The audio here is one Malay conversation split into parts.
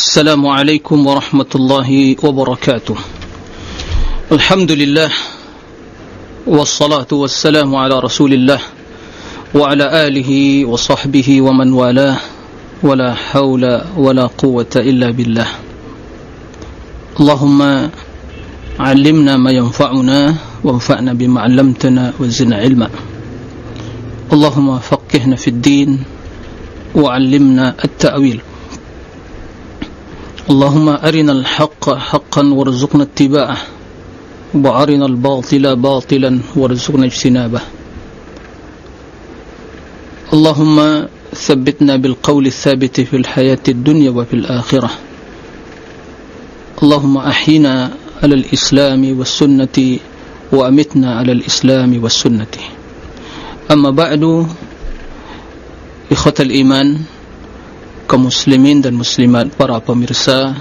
السلام عليكم ورحمة الله وبركاته. الحمد لله والصلاة والسلام على رسول الله وعلى آله وصحبه ومن والاه ولا حول ولا قوة إلا بالله. اللهم علمنا ما ينفعنا وانفعنا بما علمتنا وزنا علما. اللهم فقهنا في الدين وعلمنا التأويل. اللهم أرنا الحق حقا وارزقنا اتباعه وأرنا الباطل باطلا وارزقنا اجتنابه. اللهم ثبتنا بالقول الثابت في الحياة الدنيا وفي الآخرة. اللهم أحينا على الإسلام والسنة وأمتنا على الإسلام والسنة. أما بعد إخوة الإيمان kaum muslimin dan muslimat para pemirsa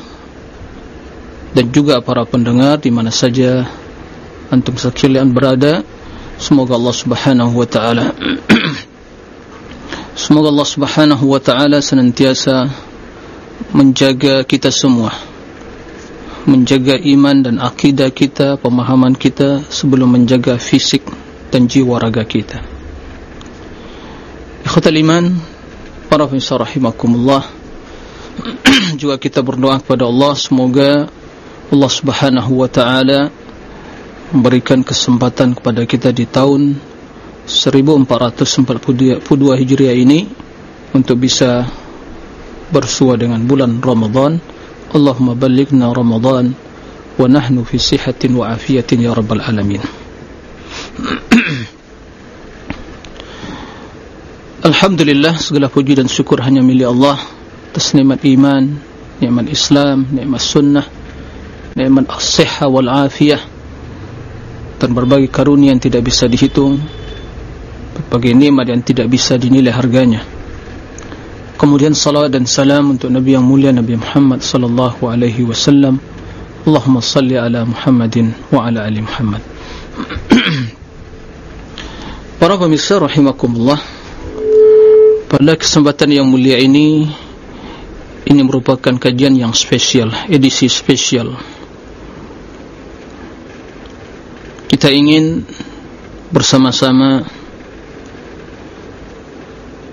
dan juga para pendengar di mana saja antum sekalian berada. Semoga Allah Subhanahu wa taala semoga Allah Subhanahu wa taala senantiasa menjaga kita semua menjaga iman dan akidah kita pemahaman kita sebelum menjaga fisik dan jiwa raga kita. Ikhwatal iman para pemirsa rahimakumullah. Juga kita berdoa kepada Allah semoga Allah Subhanahu wa taala memberikan kesempatan kepada kita di tahun 1442 Hijriah ini untuk bisa bersua dengan bulan Ramadan. Allahumma ballighna Ramadan wa nahnu fi sihatin wa afiyatin ya rabbal alamin Alhamdulillah segala puji dan syukur hanya milik Allah atas nikmat iman, nikmat Islam, nikmat sunnah, nikmat as-sihha wal afiyah dan berbagai karunia yang tidak bisa dihitung, berbagai nikmat yang tidak bisa dinilai harganya. Kemudian salawat dan salam untuk Nabi yang mulia Nabi Muhammad sallallahu alaihi wasallam. Allahumma salli ala Muhammadin wa ala ali Muhammad. Para pemirsa rahimakumullah pada kesempatan yang mulia ini Ini merupakan kajian yang spesial Edisi spesial. Kita ingin Bersama-sama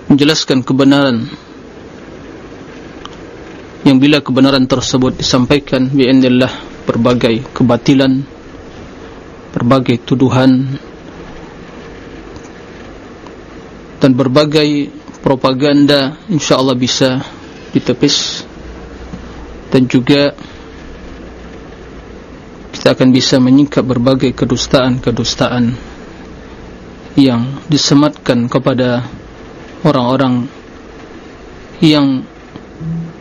Menjelaskan kebenaran Yang bila kebenaran tersebut disampaikan Bi'inillah berbagai kebatilan Berbagai tuduhan Dan berbagai propaganda insyaallah bisa ditepis dan juga kita akan bisa menyingkap berbagai kedustaan-kedustaan yang disematkan kepada orang-orang yang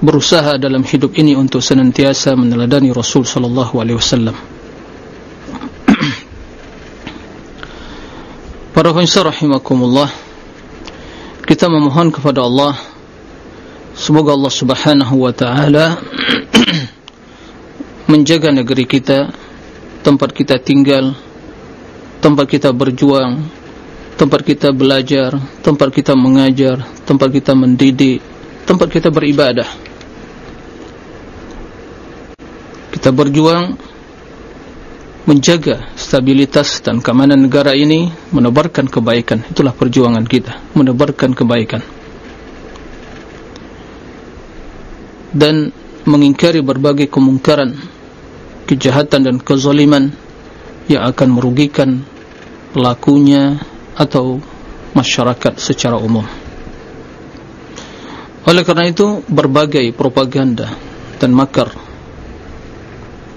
berusaha dalam hidup ini untuk senantiasa meneladani Rasul sallallahu alaihi wasallam. Para pendengar rahimakumullah kita memohon kepada Allah. Semoga Allah Subhanahu wa taala menjaga negeri kita tempat kita tinggal tempat kita berjuang tempat kita belajar tempat kita mengajar tempat kita mendidik tempat kita beribadah. Kita berjuang menjaga stabilitas dan keamanan negara ini menebarkan kebaikan. Itulah perjuangan kita menebarkan kebaikan. Dan mengingkari berbagai kemungkaran kejahatan dan kezaliman yang akan merugikan pelakunya atau masyarakat secara umum. Oleh karena itu berbagai propaganda dan makar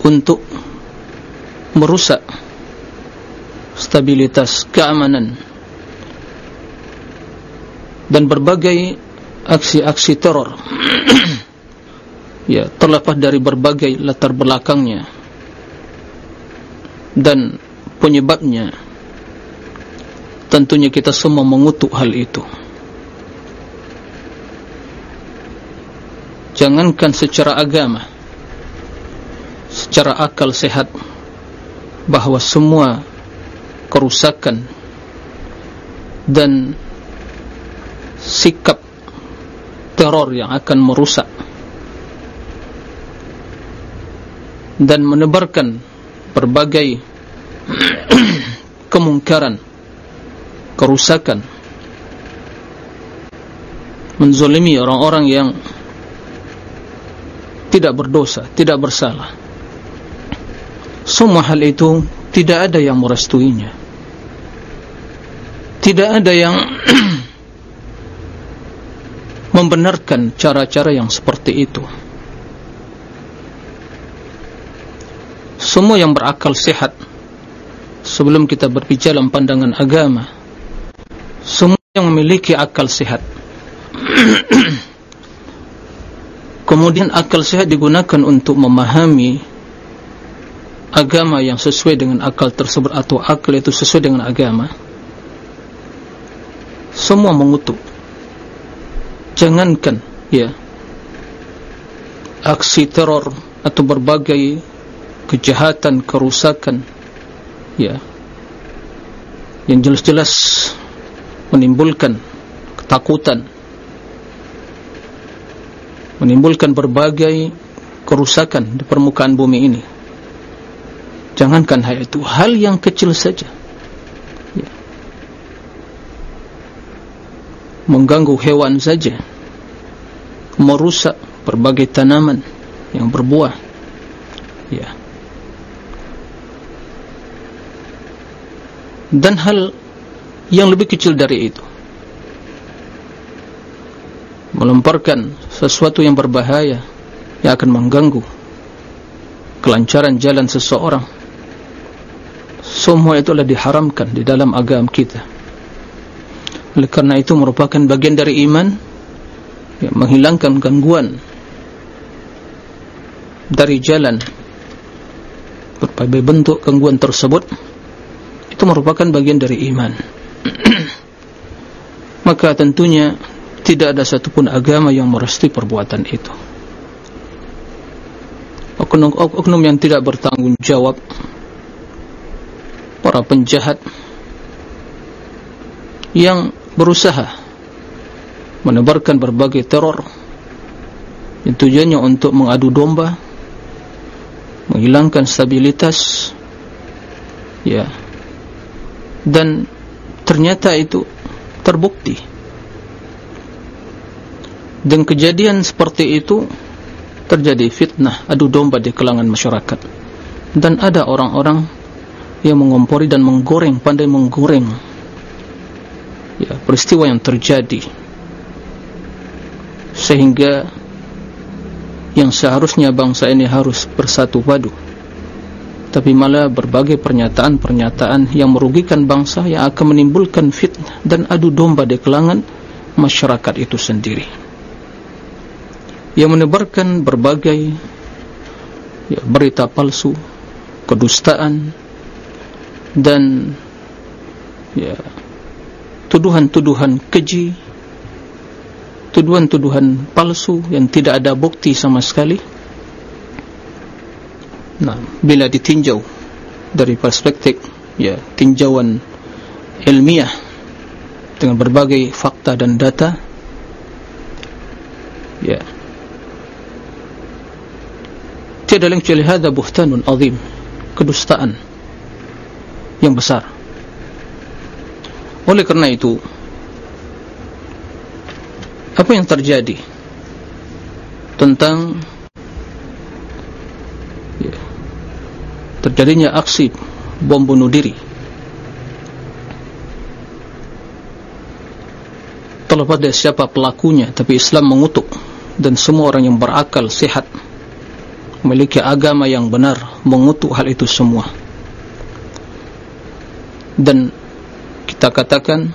untuk merusak stabilitas keamanan dan berbagai aksi-aksi teror. Ya terlepas dari berbagai latar belakangnya dan penyebabnya tentunya kita semua mengutuk hal itu. Jangankan secara agama secara akal sehat bahawa semua kerusakan dan sikap teror yang akan merusak dan menebarkan berbagai kemungkaran kerusakan menzolimi orang-orang yang tidak berdosa, tidak bersalah semua hal itu tidak ada yang merestuinya tidak ada yang membenarkan cara-cara yang seperti itu. Semua yang berakal sehat sebelum kita berbicara dalam pandangan agama semua yang memiliki akal sehat. Kemudian akal sehat digunakan untuk memahami agama yang sesuai dengan akal tersebut atau akal itu sesuai dengan agama semua mengutuk. Jangankan ya aksi teror atau berbagai kejahatan kerusakan ya yang jelas-jelas menimbulkan ketakutan menimbulkan berbagai kerusakan di permukaan bumi ini jangankan hal itu hal yang kecil saja. Mengganggu hewan saja. Merusak berbagai tanaman yang berbuah. Ya. Dan hal yang lebih kecil dari itu. Melemparkan sesuatu yang berbahaya yang akan mengganggu kelancaran jalan seseorang semua itu adalah diharamkan di dalam agama kita. Oleh karena itu merupakan bagian dari iman yang menghilangkan gangguan dari jalan. Berbagai bentuk gangguan tersebut itu merupakan bagian dari iman. Maka tentunya tidak ada satupun agama yang merestui perbuatan itu. Oknum-oknum yang tidak bertanggung jawab para penjahat yang berusaha menebarkan berbagai teror. Yang tujuannya untuk mengadu domba menghilangkan stabilitas ya. Dan ternyata itu terbukti. Dan kejadian seperti itu terjadi fitnah adu domba di kalangan masyarakat. Dan ada orang-orang yang mengompori dan menggoreng pandai menggoreng. Ya, peristiwa yang terjadi. Sehingga yang seharusnya bangsa ini harus bersatu padu. Tapi malah berbagai pernyataan-pernyataan yang merugikan bangsa yang akan menimbulkan fitnah dan adu domba di kalangan masyarakat itu sendiri. Yang menebarkan berbagai ya, berita palsu kedustaan dan ya tuduhan-tuduhan keji tuduhan-tuduhan palsu yang tidak ada bukti sama sekali. Nah bila ditinjau dari perspektif ya tinjauan ilmiah dengan berbagai fakta dan data ya tiada lain kecuali hadza buhtanun azim kedustaan yang besar. Oleh kerana itu apa yang terjadi tentang ya, terjadinya aksi bom bunuh diri terlepas dari siapa pelakunya tapi Islam mengutuk dan semua orang yang berakal sehat memiliki agama yang benar mengutuk hal itu semua dan kita katakan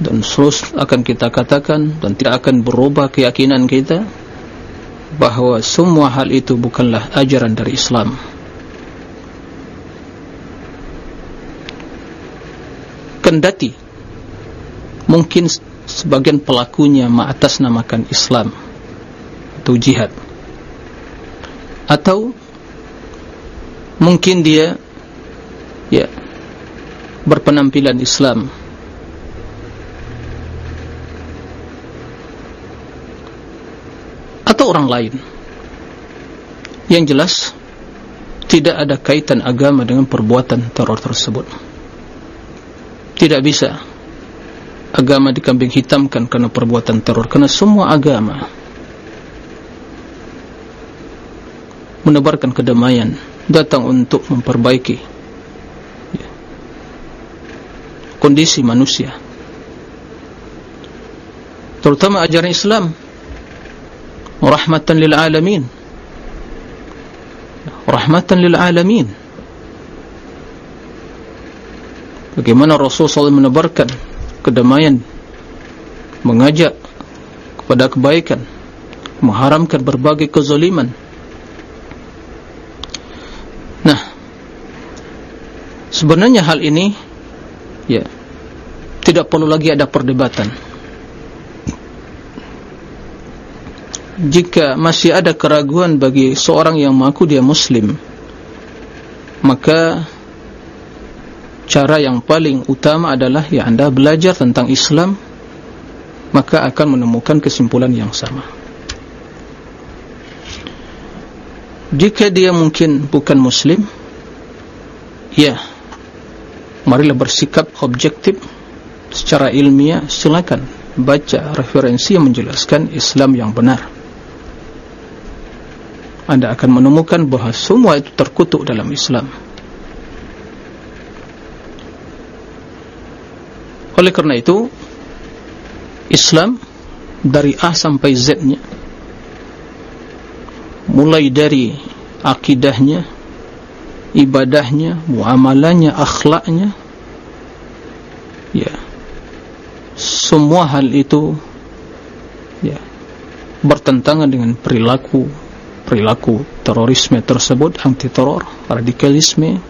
dan terus akan kita katakan dan tidak akan berubah keyakinan kita bahawa semua hal itu bukanlah ajaran dari Islam. Kendati mungkin sebagian pelakunya mengatasnamakan Islam atau jihad. Atau mungkin dia ya berpenampilan Islam. Atau orang lain. Yang jelas tidak ada kaitan agama dengan perbuatan teror tersebut. Tidak bisa agama dikambing hitamkan karena perbuatan teror karena semua agama menebarkan kedamaian datang untuk memperbaiki ya, kondisi manusia. Terutama ajaran Islam. Rahmatan lil alamin. Rahmatan lil alamin. Bagaimana Rasulullah SAW menebarkan kedamaian mengajak kepada kebaikan mengharamkan berbagai kezaliman. Nah sebenarnya hal ini ya tidak perlu lagi ada perdebatan. Jika masih ada keraguan bagi seorang yang mengaku dia muslim maka cara yang paling utama adalah ya anda belajar tentang Islam maka akan menemukan kesimpulan yang sama. Jika dia mungkin bukan muslim ya marilah bersikap objektif secara ilmiah silakan baca referensi yang menjelaskan Islam yang benar anda akan menemukan bahawa semua itu terkutuk dalam Islam. Oleh kerana itu, Islam dari A sampai Z-nya, mulai dari akidahnya, ibadahnya, muamalahnya, akhlaknya, ya, semua hal itu, ya, bertentangan dengan perilaku perilaku terorisme tersebut anti teror radikalisme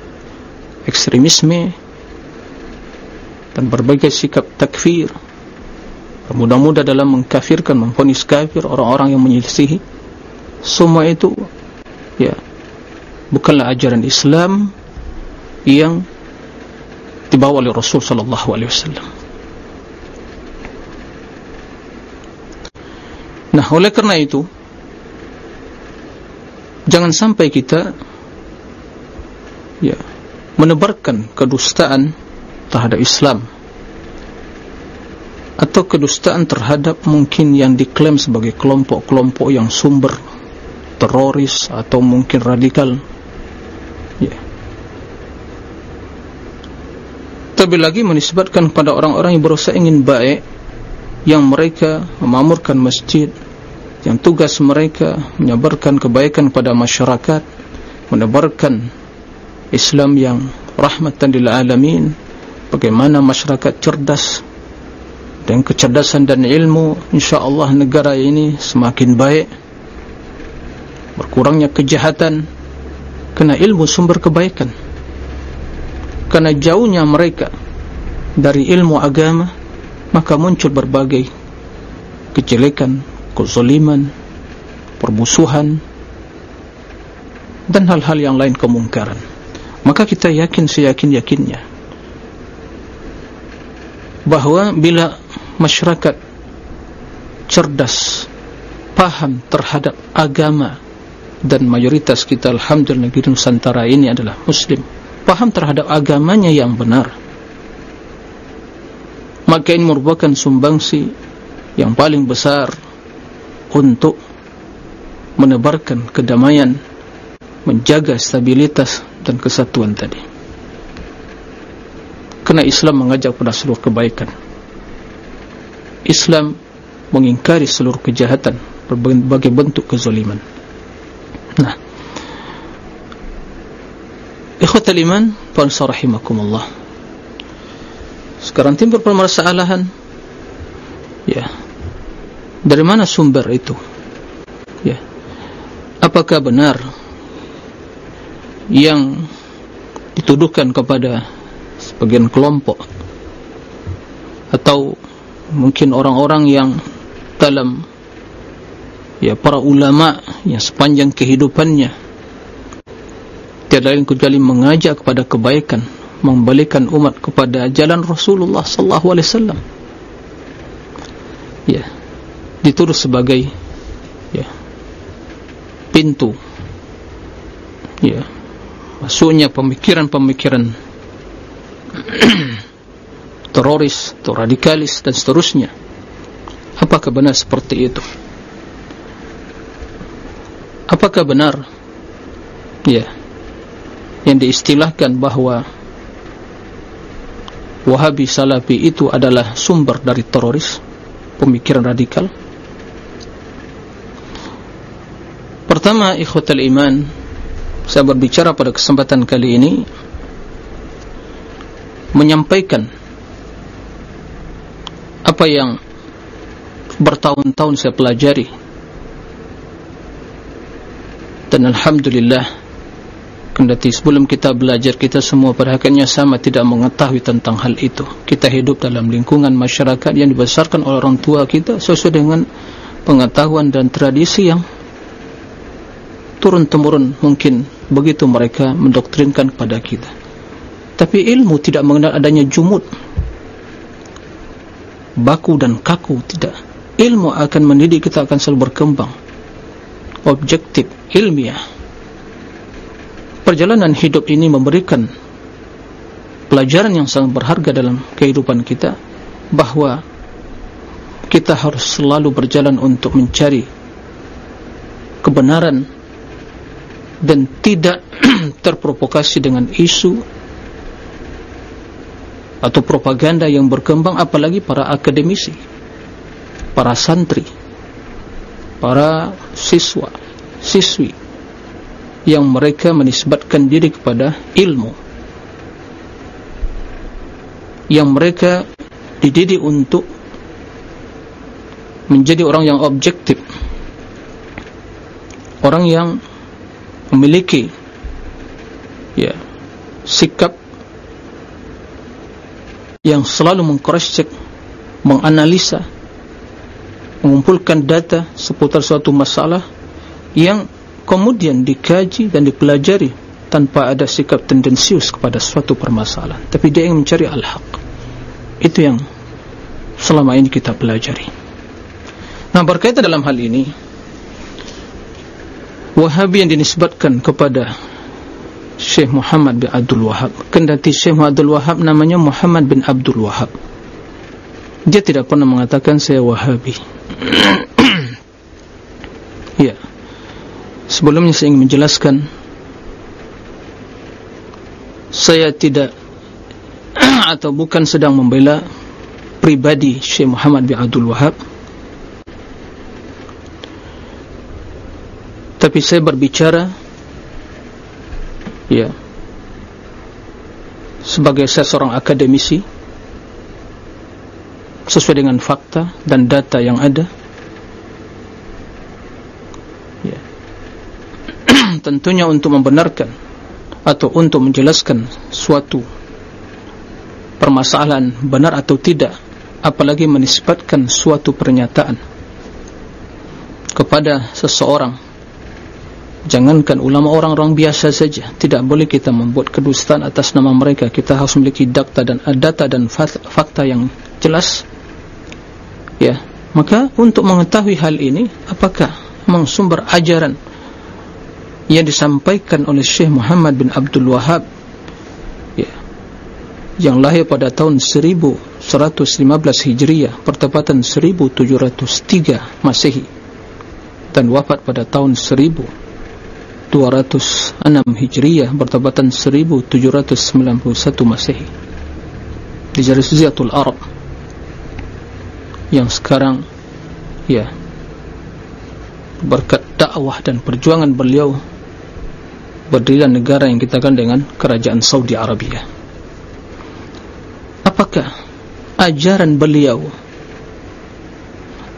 ekstremisme dan berbagai sikap takfir. Mudah-mudah dalam mengkafirkan memponis kafir orang-orang yang menyelisihi. Semua itu ya bukanlah ajaran Islam yang dibawa oleh Rasul sallallahu alaihi wasallam nah oleh kerana itu jangan sampai kita ya menebarkan kedustaan terhadap Islam atau kedustaan terhadap mungkin yang diklaim sebagai kelompok-kelompok yang sumber teroris atau mungkin radikal. Ya. Tapi lagi menisbatkan kepada orang-orang yang berusaha ingin baik yang mereka memamurkan masjid yang tugas mereka menyebarkan kebaikan kepada masyarakat menebarkan Islam yang rahmatan lil alamin bagaimana masyarakat cerdas dan kecerdasan dan ilmu insyaallah negara ini semakin baik. Berkurangnya kejahatan kena ilmu sumber kebaikan. Karena jauhnya mereka dari ilmu agama maka muncul berbagai kejelekan kezaliman, permusuhan dan hal-hal yang lain kemungkaran. Maka kita yakin seyakin-yakinnya bahawa bila masyarakat cerdas, paham terhadap agama dan mayoritas kita alhamdulillah di Nusantara ini adalah muslim, paham terhadap agamanya yang benar. Maka ini merupakan sumbangsi yang paling besar untuk menebarkan kedamaian menjaga stabilitas dan kesatuan tadi. Kerana Islam mengajak pada seluruh kebaikan. Islam mengingkari seluruh kejahatan berbagai bentuk kezaliman. Nah. Ikhwatal iman fansarahimakumullah sekarang timbul permasalahan. Ya dari mana sumber itu? Ya. Apakah benar yang dituduhkan kepada sebagian kelompok? Atau mungkin orang-orang yang dalam ya para ulama yang sepanjang kehidupannya tiada lain kecuali mengajak kepada kebaikan membalikan umat kepada jalan Rasulullah sallallahu alaihi wasallam. Ya dituduh sebagai ya, pintu. Ya. Masuknya pemikiran-pemikiran teroris atau radikalis dan seterusnya. Apakah benar seperti itu? Apakah benar? Ya. Yang diistilahkan bahawa wahabi salafi itu adalah sumber dari teroris pemikiran radikal pertama ikhwatal iman saya berbicara pada kesempatan kali ini menyampaikan apa yang bertahun-tahun saya pelajari. Dan Alhamdulillah kendati sebelum kita belajar kita semua pada akhirnya sama tidak mengetahui tentang hal itu. Kita hidup dalam lingkungan masyarakat yang dibesarkan oleh orang tua kita sesuai dengan pengetahuan dan tradisi yang turun-temurun mungkin begitu mereka mendoktrinkan kepada kita. Tapi ilmu tidak mengenal adanya jumud. Baku dan kaku tidak. Ilmu akan mendidik kita akan selalu berkembang. Objektif ilmiah. Perjalanan hidup ini memberikan pelajaran yang sangat berharga dalam kehidupan kita bahawa kita harus selalu berjalan untuk mencari kebenaran dan tidak terprovokasi dengan isu atau propaganda yang berkembang apalagi para akademisi para santri para siswa siswi yang mereka menisbatkan diri kepada ilmu yang mereka dididik untuk menjadi orang yang objektif orang yang memiliki ya sikap yang selalu mengcross check menganalisa mengumpulkan data seputar suatu masalah yang kemudian dikaji dan dipelajari tanpa ada sikap tendensius kepada suatu permasalahan. Tapi dia ingin mencari al-haq. Itu yang selama ini kita pelajari. Nah berkaitan dalam hal ini wahabi yang dinisbatkan kepada Syekh Muhammad bin Abdul Wahab. Kendati Syekh Abdul Wahab namanya Muhammad bin Abdul Wahab. Dia tidak pernah mengatakan saya wahabi. Ya. Sebelumnya saya ingin menjelaskan saya tidak atau bukan sedang membela pribadi Syekh Muhammad bin Abdul Wahab tapi saya berbicara ya sebagai saya seorang akademisi sesuai dengan fakta dan data yang ada ya. tentunya untuk membenarkan atau untuk menjelaskan suatu permasalahan benar atau tidak apalagi menisbatkan suatu pernyataan kepada seseorang jangankan ulama orang-orang biasa saja tidak boleh kita membuat kedustaan atas nama mereka. Kita harus memiliki data dan data dan fakta yang jelas. Ya. Maka untuk mengetahui hal ini apakah memang sumber ajaran yang disampaikan oleh Syekh Muhammad bin Abdul Wahab ya yang lahir pada tahun 1115 Hijriah pertepatan 1703 Masehi dan wafat pada tahun 1206 Hijriah bertepatan 1791 Masehi di Jariziyatul Arab yang sekarang ya berkat dakwah dan perjuangan beliau berdirilah negara yang kita kan dengan kerajaan Saudi Arabia. Apakah ajaran beliau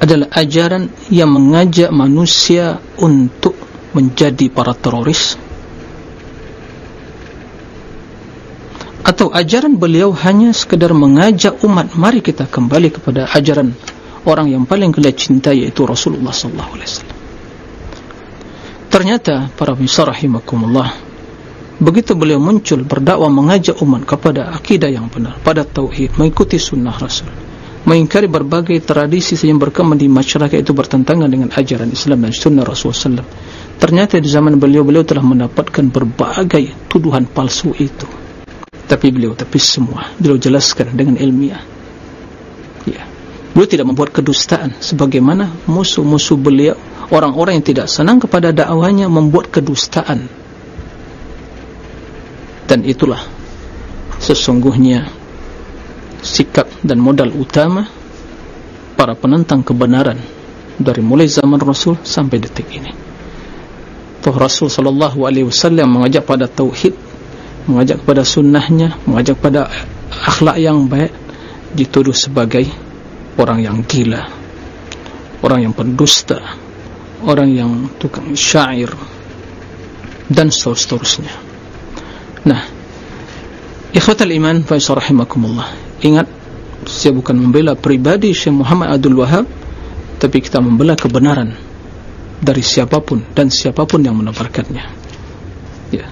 adalah ajaran yang mengajak manusia untuk menjadi para teroris? Atau ajaran beliau hanya sekedar mengajak umat mari kita kembali kepada ajaran orang yang paling kita cinta yaitu Rasulullah sallallahu alaihi wasallam. Ternyata para pemirsa rahimakumullah begitu beliau muncul berdakwah mengajak umat kepada akidah yang benar pada tauhid mengikuti sunnah rasul mengingkari berbagai tradisi yang berkembang di masyarakat itu bertentangan dengan ajaran Islam dan sunnah Rasulullah SAW. Ternyata di zaman beliau, beliau telah mendapatkan berbagai tuduhan palsu itu. Tapi beliau, tapi semua, beliau jelaskan dengan ilmiah. Ya. Beliau tidak membuat kedustaan. Sebagaimana musuh-musuh beliau, orang-orang yang tidak senang kepada dakwahnya membuat kedustaan. Dan itulah sesungguhnya sikap dan modal utama para penentang kebenaran dari mulai zaman Rasul sampai detik ini. Tuh Rasul sallallahu alaihi wasallam mengajak pada tauhid, mengajak pada sunnahnya, mengajak pada akhlak yang baik dituduh sebagai orang yang gila, orang yang pendusta, orang yang tukang syair dan seterusnya. Nah, ikhwatal iman fa rahimakumullah ingat saya bukan membela pribadi Syekh Muhammad Abdul Wahab tapi kita membela kebenaran dari siapapun dan siapapun yang menebarkannya ya.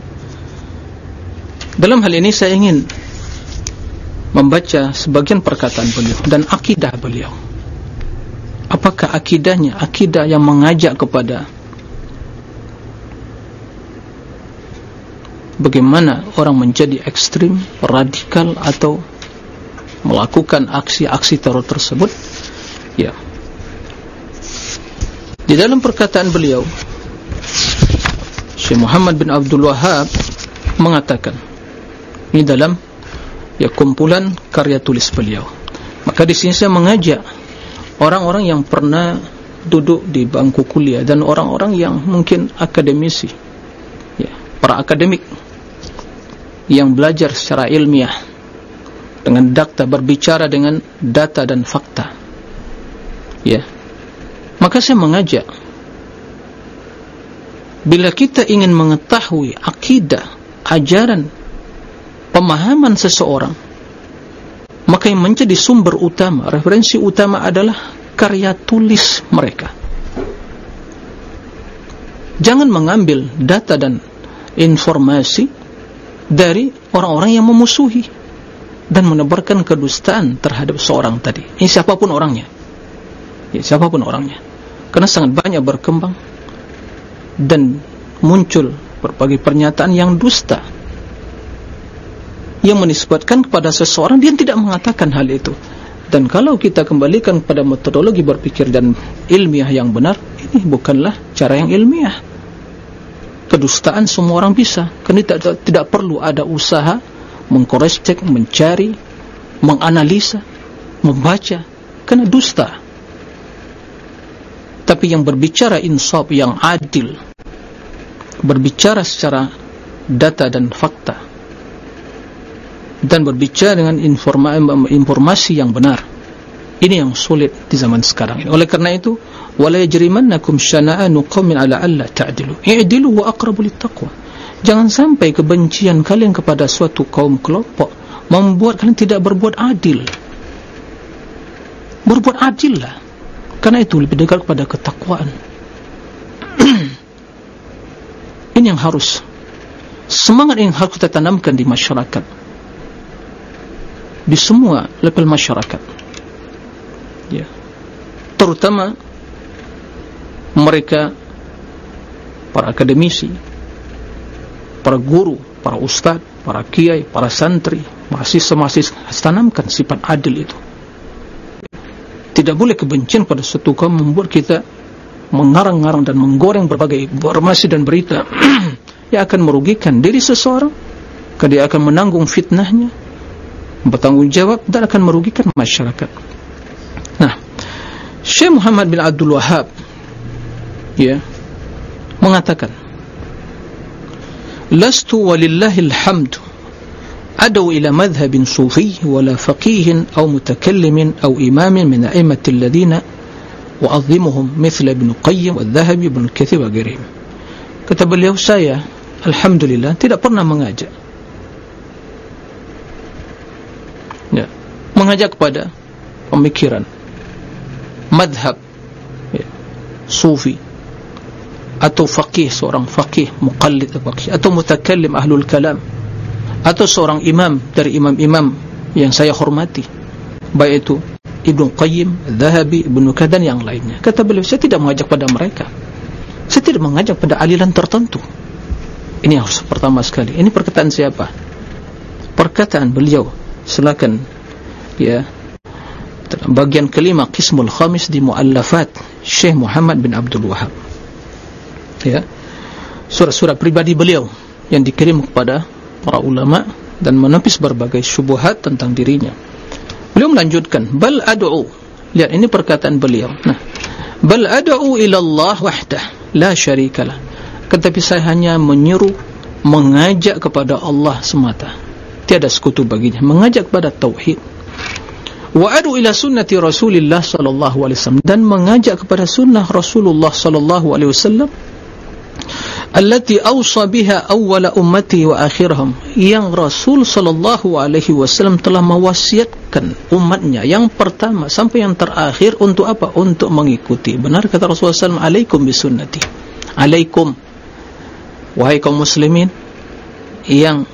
Dalam hal ini saya ingin membaca sebagian perkataan beliau dan akidah beliau. Apakah akidahnya akidah yang mengajak kepada bagaimana orang menjadi ekstrim radikal atau melakukan aksi-aksi teror tersebut ya. Di dalam perkataan beliau Syekh Muhammad bin Abdul Wahab mengatakan ini dalam ya kumpulan karya tulis beliau. Maka di sini saya mengajak orang-orang yang pernah duduk di bangku kuliah dan orang-orang yang mungkin akademisi ya para akademik yang belajar secara ilmiah dengan data berbicara dengan data dan fakta. Ya. Maka saya mengajak bila kita ingin mengetahui akidah ajaran pemahaman seseorang maka yang menjadi sumber utama referensi utama adalah karya tulis mereka. Jangan mengambil data dan informasi dari orang-orang yang memusuhi dan menebarkan kedustaan terhadap seorang tadi. Ini siapapun orangnya. Ya, siapapun orangnya. Karena sangat banyak berkembang dan muncul berbagai pernyataan yang dusta yang menisbatkan kepada seseorang dia tidak mengatakan hal itu. Dan kalau kita kembalikan pada metodologi berpikir dan ilmiah yang benar, ini bukanlah cara yang ilmiah. Kedustaan semua orang bisa. Karena tidak, tidak perlu ada usaha mengkores cek, mencari, menganalisa, membaca, kena dusta. Tapi yang berbicara insaf yang adil, berbicara secara data dan fakta, dan berbicara dengan informasi yang benar, ini yang sulit di zaman sekarang. Oleh kerana itu, wala yajrimannakum syana'anu qaumin ala alla ta'dilu. I'dilu wa aqrabu littaqwa. Jangan sampai kebencian kalian kepada suatu kaum kelompok membuat kalian tidak berbuat adil. Berbuat adil lah. Karena itu lebih dekat kepada ketakwaan. Ini yang harus semangat yang harus kita tanamkan di masyarakat. Di semua level masyarakat. Ya. Terutama mereka para akademisi para guru, para ustaz, para kiai, para santri, mahasiswa-mahasiswa tanamkan sifat adil itu. Tidak boleh kebencian pada suatu kaum membuat kita mengarang-arang dan menggoreng berbagai informasi dan berita yang akan merugikan diri seseorang, dia akan menanggung fitnahnya, bertanggung jawab dan akan merugikan masyarakat. Nah, Syekh Muhammad bin Abdul Wahab ya mengatakan لست ولله الحمد. أدو إلى مذهب صوفي ولا فقيه أو متكلم أو إمام من أئمة الذين وأظلمهم مثل ابن قيم والذهب ابن الكثير وغيرهم. كتب اليوم saya Alhamdulillah tidak pernah mengajak. Ya, mengajak kepada pemikiran madhab ya, sufi. Atau faqih seorang faqih muqallid faqih atau mutakallim ahlul kalam atau seorang imam dari imam-imam yang saya hormati baik itu Ibn Qayyim Zahabi Ibn Qadan yang lainnya. Kata beliau saya tidak mengajak pada mereka. Saya tidak mengajak pada aliran tertentu. Ini harus pertama sekali. Ini perkataan siapa? Perkataan beliau. Silakan. Ya. Bagian kelima Qismul Khamis di Muallafat Syekh Muhammad bin Abdul Wahab ya. Surat-surat pribadi beliau yang dikirim kepada para ulama dan menepis berbagai syubhat tentang dirinya. Beliau melanjutkan bal ad'u. Lihat ini perkataan beliau. Nah. Bal ad'u ila Allah wahdah la syarikalah tetapi saya hanya menyeru mengajak kepada Allah semata. Tiada sekutu baginya. Mengajak kepada tauhid. Wa adu ila sunnati Rasulillah sallallahu alaihi wasallam. Dan mengajak kepada sunnah Rasulullah sallallahu alaihi wasallam allati awsa biha awwala ummati wa akhirhum yang Rasul sallallahu alaihi wasallam telah mewasiatkan umatnya yang pertama sampai yang terakhir untuk apa? Untuk mengikuti. Benar kata Rasulullah sallallahu alaikum bisunnati. Alaikum. Wahai kaum muslimin yang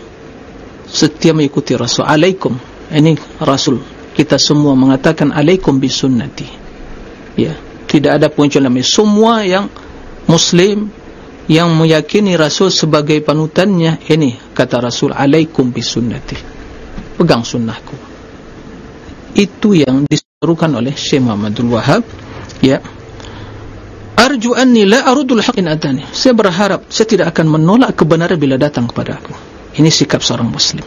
setia mengikuti Rasul. Alaikum. Ini Rasul. Kita semua mengatakan alaikum bisunnati. Ya. Tidak ada namanya semua yang muslim yang meyakini rasul sebagai panutannya ini kata rasul alaikum bisunnati. Pegang sunnahku. Itu yang diserukan oleh Syekh Muhammadul Wahab ya. Arju anni la arudul haqqin adani saya berharap saya tidak akan menolak kebenaran bila datang kepada aku. Ini sikap seorang muslim.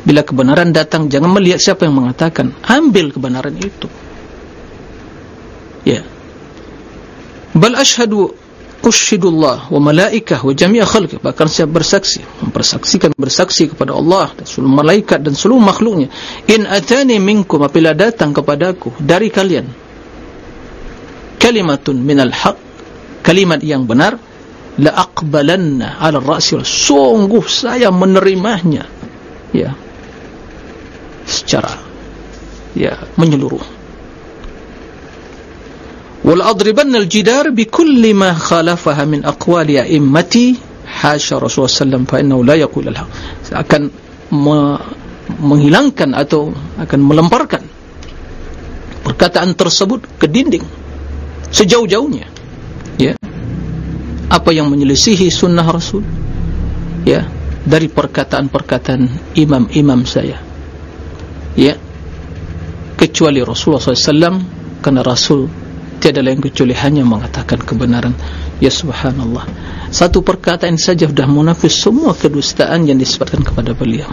Bila kebenaran datang jangan melihat siapa yang mengatakan ambil kebenaran itu. Ya. Bal ashhadu ushhidullah wa malaikah wa jami'a khalqi. Bahkan saya bersaksi mempersaksikan bersaksi kepada Allah dan seluruh malaikat dan seluruh makhluknya. In atani minkum apabila datang kepadaku dari kalian kalimatun minal haq kalimat yang benar la aqbalanna ala ra'si sungguh saya menerimanya. Ya. Secara ya menyeluruh wal adribanna al jidar bi kulli ma khalafaha min aqwali a'immati hasya rasulullah sallam fa innahu la yaqul al haq. Akan me menghilangkan atau akan melemparkan perkataan tersebut ke dinding sejauh-jauhnya. Ya. Apa yang menyelisihi sunnah rasul? Ya. Dari perkataan-perkataan imam-imam saya. Ya. Kecuali Rasulullah SAW karena Rasul tiada lain kecuali hanya mengatakan kebenaran. Ya subhanallah. Satu perkataan saja sudah munafis semua kedustaan yang disebutkan kepada beliau.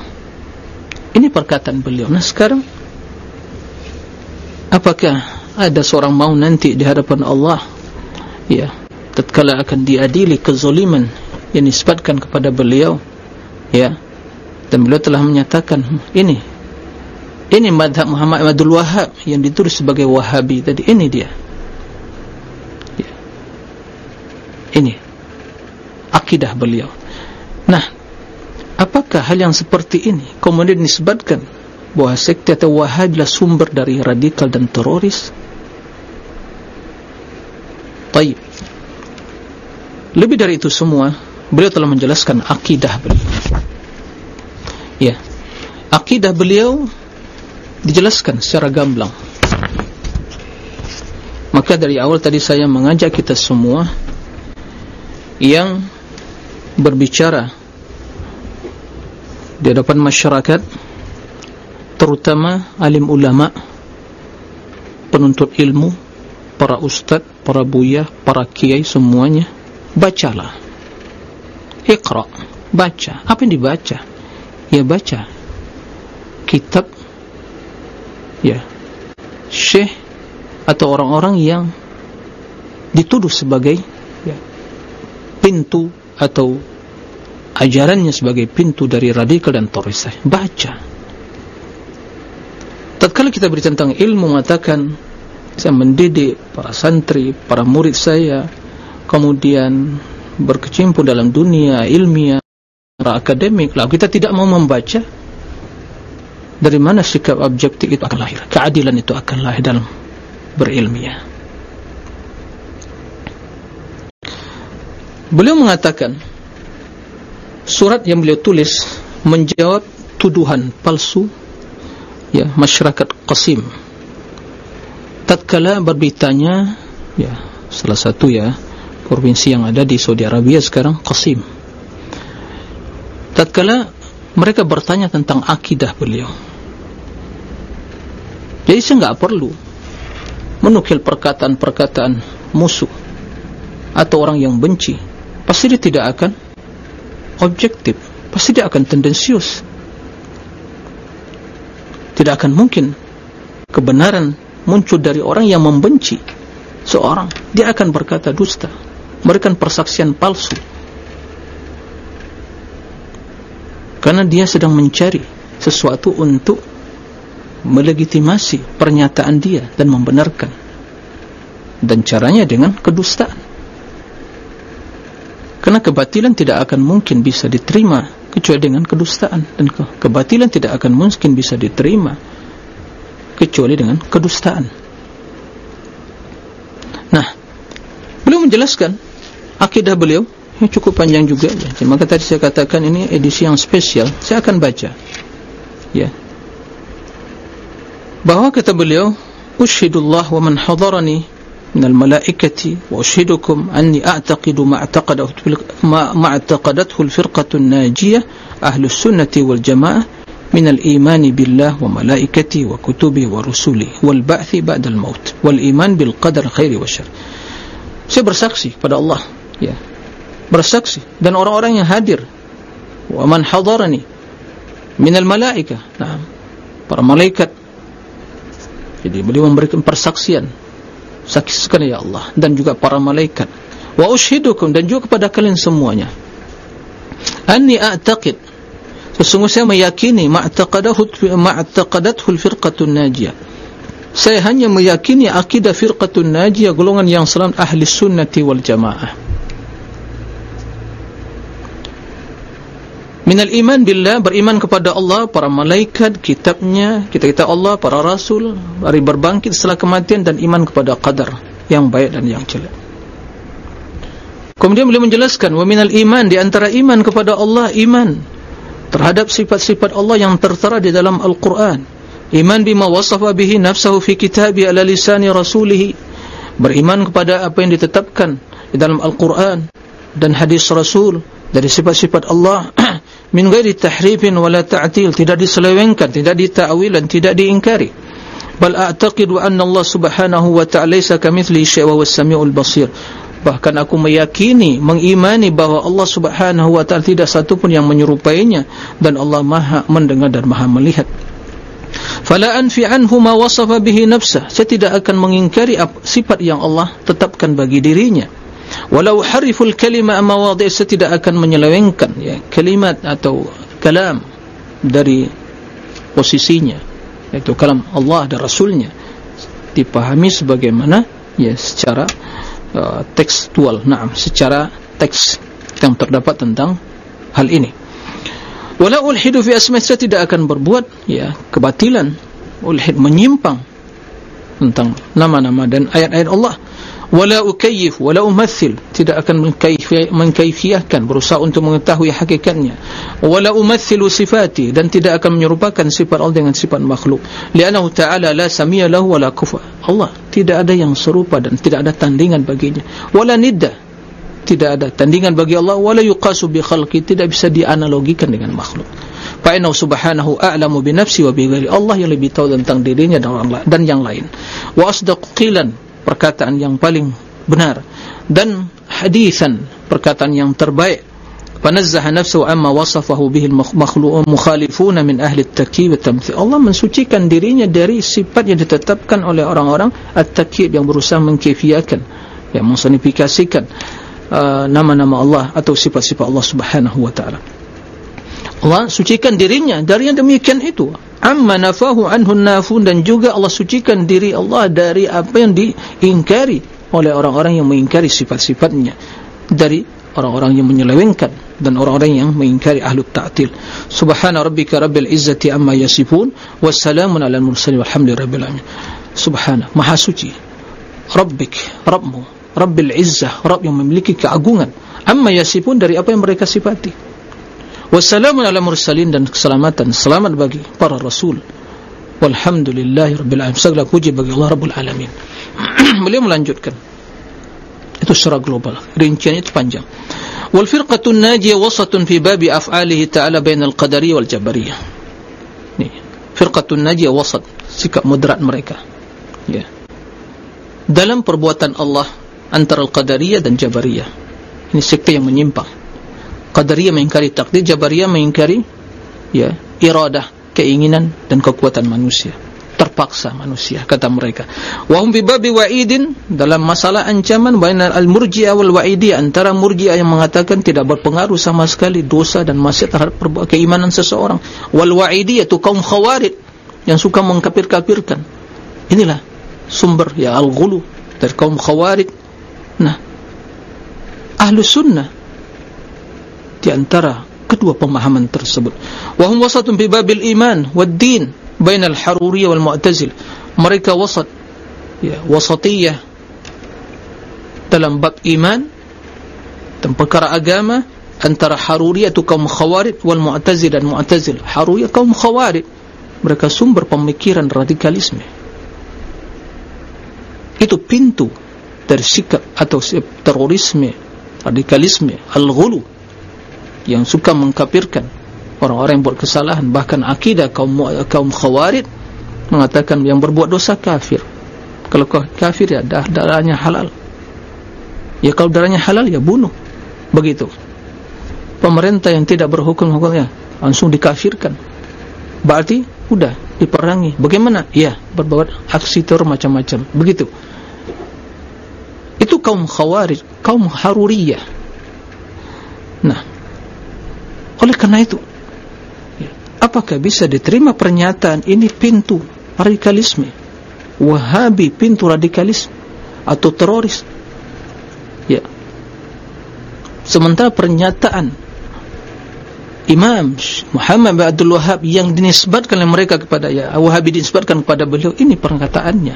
Ini perkataan beliau. Nah sekarang apakah ada seorang mau nanti di hadapan Allah? Ya tatkala akan diadili kezaliman yang disebutkan kepada beliau. Ya dan beliau telah menyatakan ini ini madhab Muhammad Abdul Wahab yang ditulis sebagai Wahabi tadi. Ini dia. Ya. Ini akidah beliau. Nah, apakah hal yang seperti ini kemudian disebutkan bahwa sekte atau Wahabi adalah sumber dari radikal dan teroris? Baik. Lebih dari itu semua, beliau telah menjelaskan akidah beliau. Ya. Akidah beliau dijelaskan secara gamblang maka dari awal tadi saya mengajak kita semua yang berbicara di hadapan masyarakat terutama alim ulama penuntut ilmu para ustad, para buya, para kiai semuanya. Bacalah. Ikra, baca. Apa yang dibaca? ya baca. Kitab. Ya. Syekh atau orang-orang yang dituduh sebagai pintu atau ajarannya sebagai pintu dari radikal dan teroris baca. Tatkala kita beri tentang ilmu mengatakan saya mendidik para santri, para murid saya kemudian berkecimpung dalam dunia ilmiah akademik lalu kita tidak mau membaca dari mana sikap objektif itu akan lahir? Keadilan itu akan lahir dalam berilmiah beliau mengatakan surat yang beliau tulis menjawab tuduhan palsu ya masyarakat qasim. Tatkala berbitanya ya salah satu ya provinsi yang ada di Saudi Arabia sekarang Qasim. Tatkala mereka bertanya tentang akidah beliau. Jadi saya nggak perlu menukil perkataan-perkataan musuh atau orang yang benci pasti dia tidak akan objektif. Pasti dia akan tendensius. Tidak akan mungkin kebenaran muncul dari orang yang membenci seorang. Dia akan berkata dusta. Memberikan persaksian palsu. Karena dia sedang mencari sesuatu untuk melegitimasi pernyataan dia dan membenarkan. Dan caranya dengan kedustaan karena kebatilan tidak akan mungkin bisa diterima kecuali dengan kedustaan dan ke kebatilan tidak akan mungkin bisa diterima kecuali dengan kedustaan. Nah, beliau menjelaskan akidah beliau yang cukup panjang juga ya. Maka tadi saya katakan ini edisi yang spesial. Saya akan baca. Ya. Bahwa kata beliau, "Ushhidullah wa man hadarani من الملائكة وأشهدكم أني أعتقد ما اعتقده ما اعتقدته الفرقة الناجية أهل السنة والجماعة من الإيمان بالله وملائكته وكتبه ورسله والبعث بعد الموت والإيمان بالقدر خير وشر. Saya bersaksi kepada الله ya. Bersaksi dan orang-orang ومن حضرني من الملائكة نعم min al-malaika. Nah, para malaikat. Jadi beliau memberikan persaksian saksikan ya Allah dan juga para malaikat wa ushidukum dan juga kepada kalian semuanya anni a'taqid Sesungguhnya saya meyakini ma'taqadathu al-firqatun najiyah. Saya hanya meyakini akidah firqatun najiyah golongan yang selamat ahli sunnati wal jamaah. Minal iman billah beriman kepada Allah, para malaikat, kitabnya, kita-kita Allah, para rasul, hari berbangkit setelah kematian dan iman kepada qadar yang baik dan yang jelek. Kemudian beliau menjelaskan wa minal iman di antara iman kepada Allah iman terhadap sifat-sifat Allah yang tertera di dalam Al-Quran. Iman bima wasafa bihi nafsahu fi kitabi ala lisani rasulih beriman kepada apa yang ditetapkan di dalam Al-Quran dan hadis Rasul dari sifat-sifat Allah min ghairi tahrifin wala ta'til. Tidak diselewengkan tidak ditakwil dan tidak diingkari. Bal a'taqidu anna Allah subhanahu wa ta'ala laysa kamithlihi syai'un wa huwas samiul basir. Bahkan aku meyakini mengimani bahwa Allah Subhanahu wa taala tidak satu pun yang menyerupainya. Dan Allah Maha mendengar dan Maha melihat. Fala anfi anhu ma wasafa bihi nafsah. Saya tidak akan mengingkari sifat yang Allah tetapkan bagi dirinya walau hariful kalima mawadhi saya tidak akan menyelewengkan ya kalimat atau kalam dari posisinya yaitu kalam Allah dan Rasulnya dipahami sebagaimana ya secara Uh, tekstual. Naam secara teks yang terdapat tentang hal ini. Wala ulhidu fi asma saya tidak akan berbuat ya kebatilan ulhid menyimpang tentang nama-nama dan ayat-ayat Allah wala ukayyif wala umathil. Tidak akan mengkaifiahkan berusaha untuk mengetahui hakikatnya. Wala umathilu sifati dan tidak akan menyerupakan sifat Allah dengan sifat makhluk. Li'annahu ta'ala la samia lahu wala kufa Allah tidak ada yang serupa dan tidak ada tandingan baginya. Wala nidda tidak ada tandingan bagi Allah. Wala yuqasu bi khalqi tidak bisa dianalogikan dengan makhluk. Fa inna subhanahu a'lamu bi nafsi wa bi ghairi. Allah yang lebih tahu tentang dirinya dan orang dan yang lain. Wa asdaqu qilan perkataan yang paling benar. Dan hadisan perkataan yang terbaik panazzaha nafsu amma wasafahu bihi al-makhluqun mukhalifuna min ahli at-takyib tamthil Allah mensucikan dirinya dari sifat yang ditetapkan oleh orang-orang at-takyib yang berusaha mengkaifiakan yang mensonifikasikan uh, nama-nama uh, Allah atau sifat-sifat Allah Subhanahu wa taala Allah sucikan dirinya dari yang demikian itu. Amma nafahu anhu nafun dan juga Allah sucikan diri Allah dari apa yang diingkari oleh orang-orang yang mengingkari sifat-sifatnya. Dari orang-orang yang menyelewengkan dan orang-orang yang mengingkari ahlut ta'til. Subhana rabbika rabbil izzati amma yasifun wassalamun ala mursalin walhamdulillah rabbil subhana maha suci. Rabbik rabbmu rabbil izzah rabb yang memiliki keagungan. Amma yasifun dari apa yang mereka sifati Wassalamu ala mursalin dan keselamatan. Selamat bagi para rasul. Walhamdulillahi rabbil alamin. Segala puji bagi Allah rabbul alamin. Beliau melanjutkan. Itu secara global. Rincian itu panjang. Wal firqatun najiyah wasatun fi babi af'alihi ta'ala bainal qadariyah wal jabariyah. Ni firqatun najiyah wasat. Sikap moderat mereka. Ya. Dalam perbuatan Allah antara al-qadariyah dan jabariyah. Ini sekte yang menyimpang qadariyah mengingkari takdir jabariyah mengingkari ya iradah keinginan dan kekuatan manusia. Terpaksa manusia kata mereka. Wa hum bi babi wa'idin dalam masalah ancaman bainal al-murji'ah wal wa'idiyah antara murji'ah yang mengatakan tidak berpengaruh sama sekali dosa dan maksiat terhadap keimanan seseorang. Wal wa'idiyah tu kaum khawarij yang suka mengkafir-kafirkan inilah sumber ya al-ghulu dari kaum khawarij. Nah ahlu sunnah di antara kedua pemahaman tersebut. Wa hum wasatun bi babil iman wad din bainal haruriyah wal mu'tazil. Mereka wasat ya wasatiyah dalam bab iman dan perkara agama antara haruriyah itu kaum khawarij wal mu'tazil dan mu'tazil. Haruriyah kaum khawarij mereka sumber pemikiran radikalisme. Itu pintu dari sikap atau terorisme radikalisme al-ghulu yang suka mengkafirkan orang-orang yang buat kesalahan. Bahkan akidah kaum kaum khawarij mengatakan yang berbuat dosa kafir. Kalau kafir ya dah darahnya halal. Ya kalau darahnya halal ya bunuh. Begitu. Pemerintah yang tidak berhukum hukumnya langsung dikafirkan. Berarti sudah diperangi. Bagaimana? Ya berbuat aksi teror macam-macam. Begitu. Itu kaum khawarij kaum haruriyah. Nah oleh karena itu apakah bisa diterima pernyataan ini pintu radikalisme? Wahabi pintu radikalisme atau teroris? Ya. Sementara pernyataan Imam Muhammad bin Abdul Wahab yang dinisbatkan oleh mereka kepada ya Wahabi dinisbatkan kepada beliau ini perkataannya.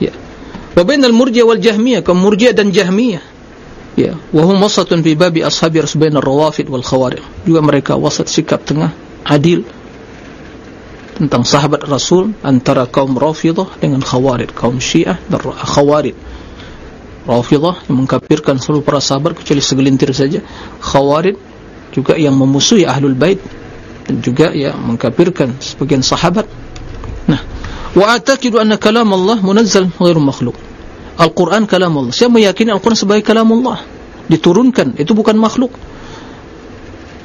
Ya. Wa bainal murji'ah wal jahmiyah kaum murji'ah dan jahmiyah ya wa hum wasatun fi babi ashabi rasul bainar rawafid wal khawarij juga mereka wasat sikap tengah adil tentang sahabat Rasul antara kaum Rafidah dengan Khawarij, kaum Syiah dan Khawarij. Rafidah yang mengkafirkan seluruh para sahabat kecuali segelintir saja. Khawarij juga yang memusuhi Ahlul Bait dan juga ya mengkafirkan sebagian sahabat. Nah, wa ataqidu anna kalam Allah munazzal ghairu makhluq. Al-Quran kalam Allah. Saya meyakini Al-Quran sebagai kalam Allah. Diturunkan, itu bukan makhluk.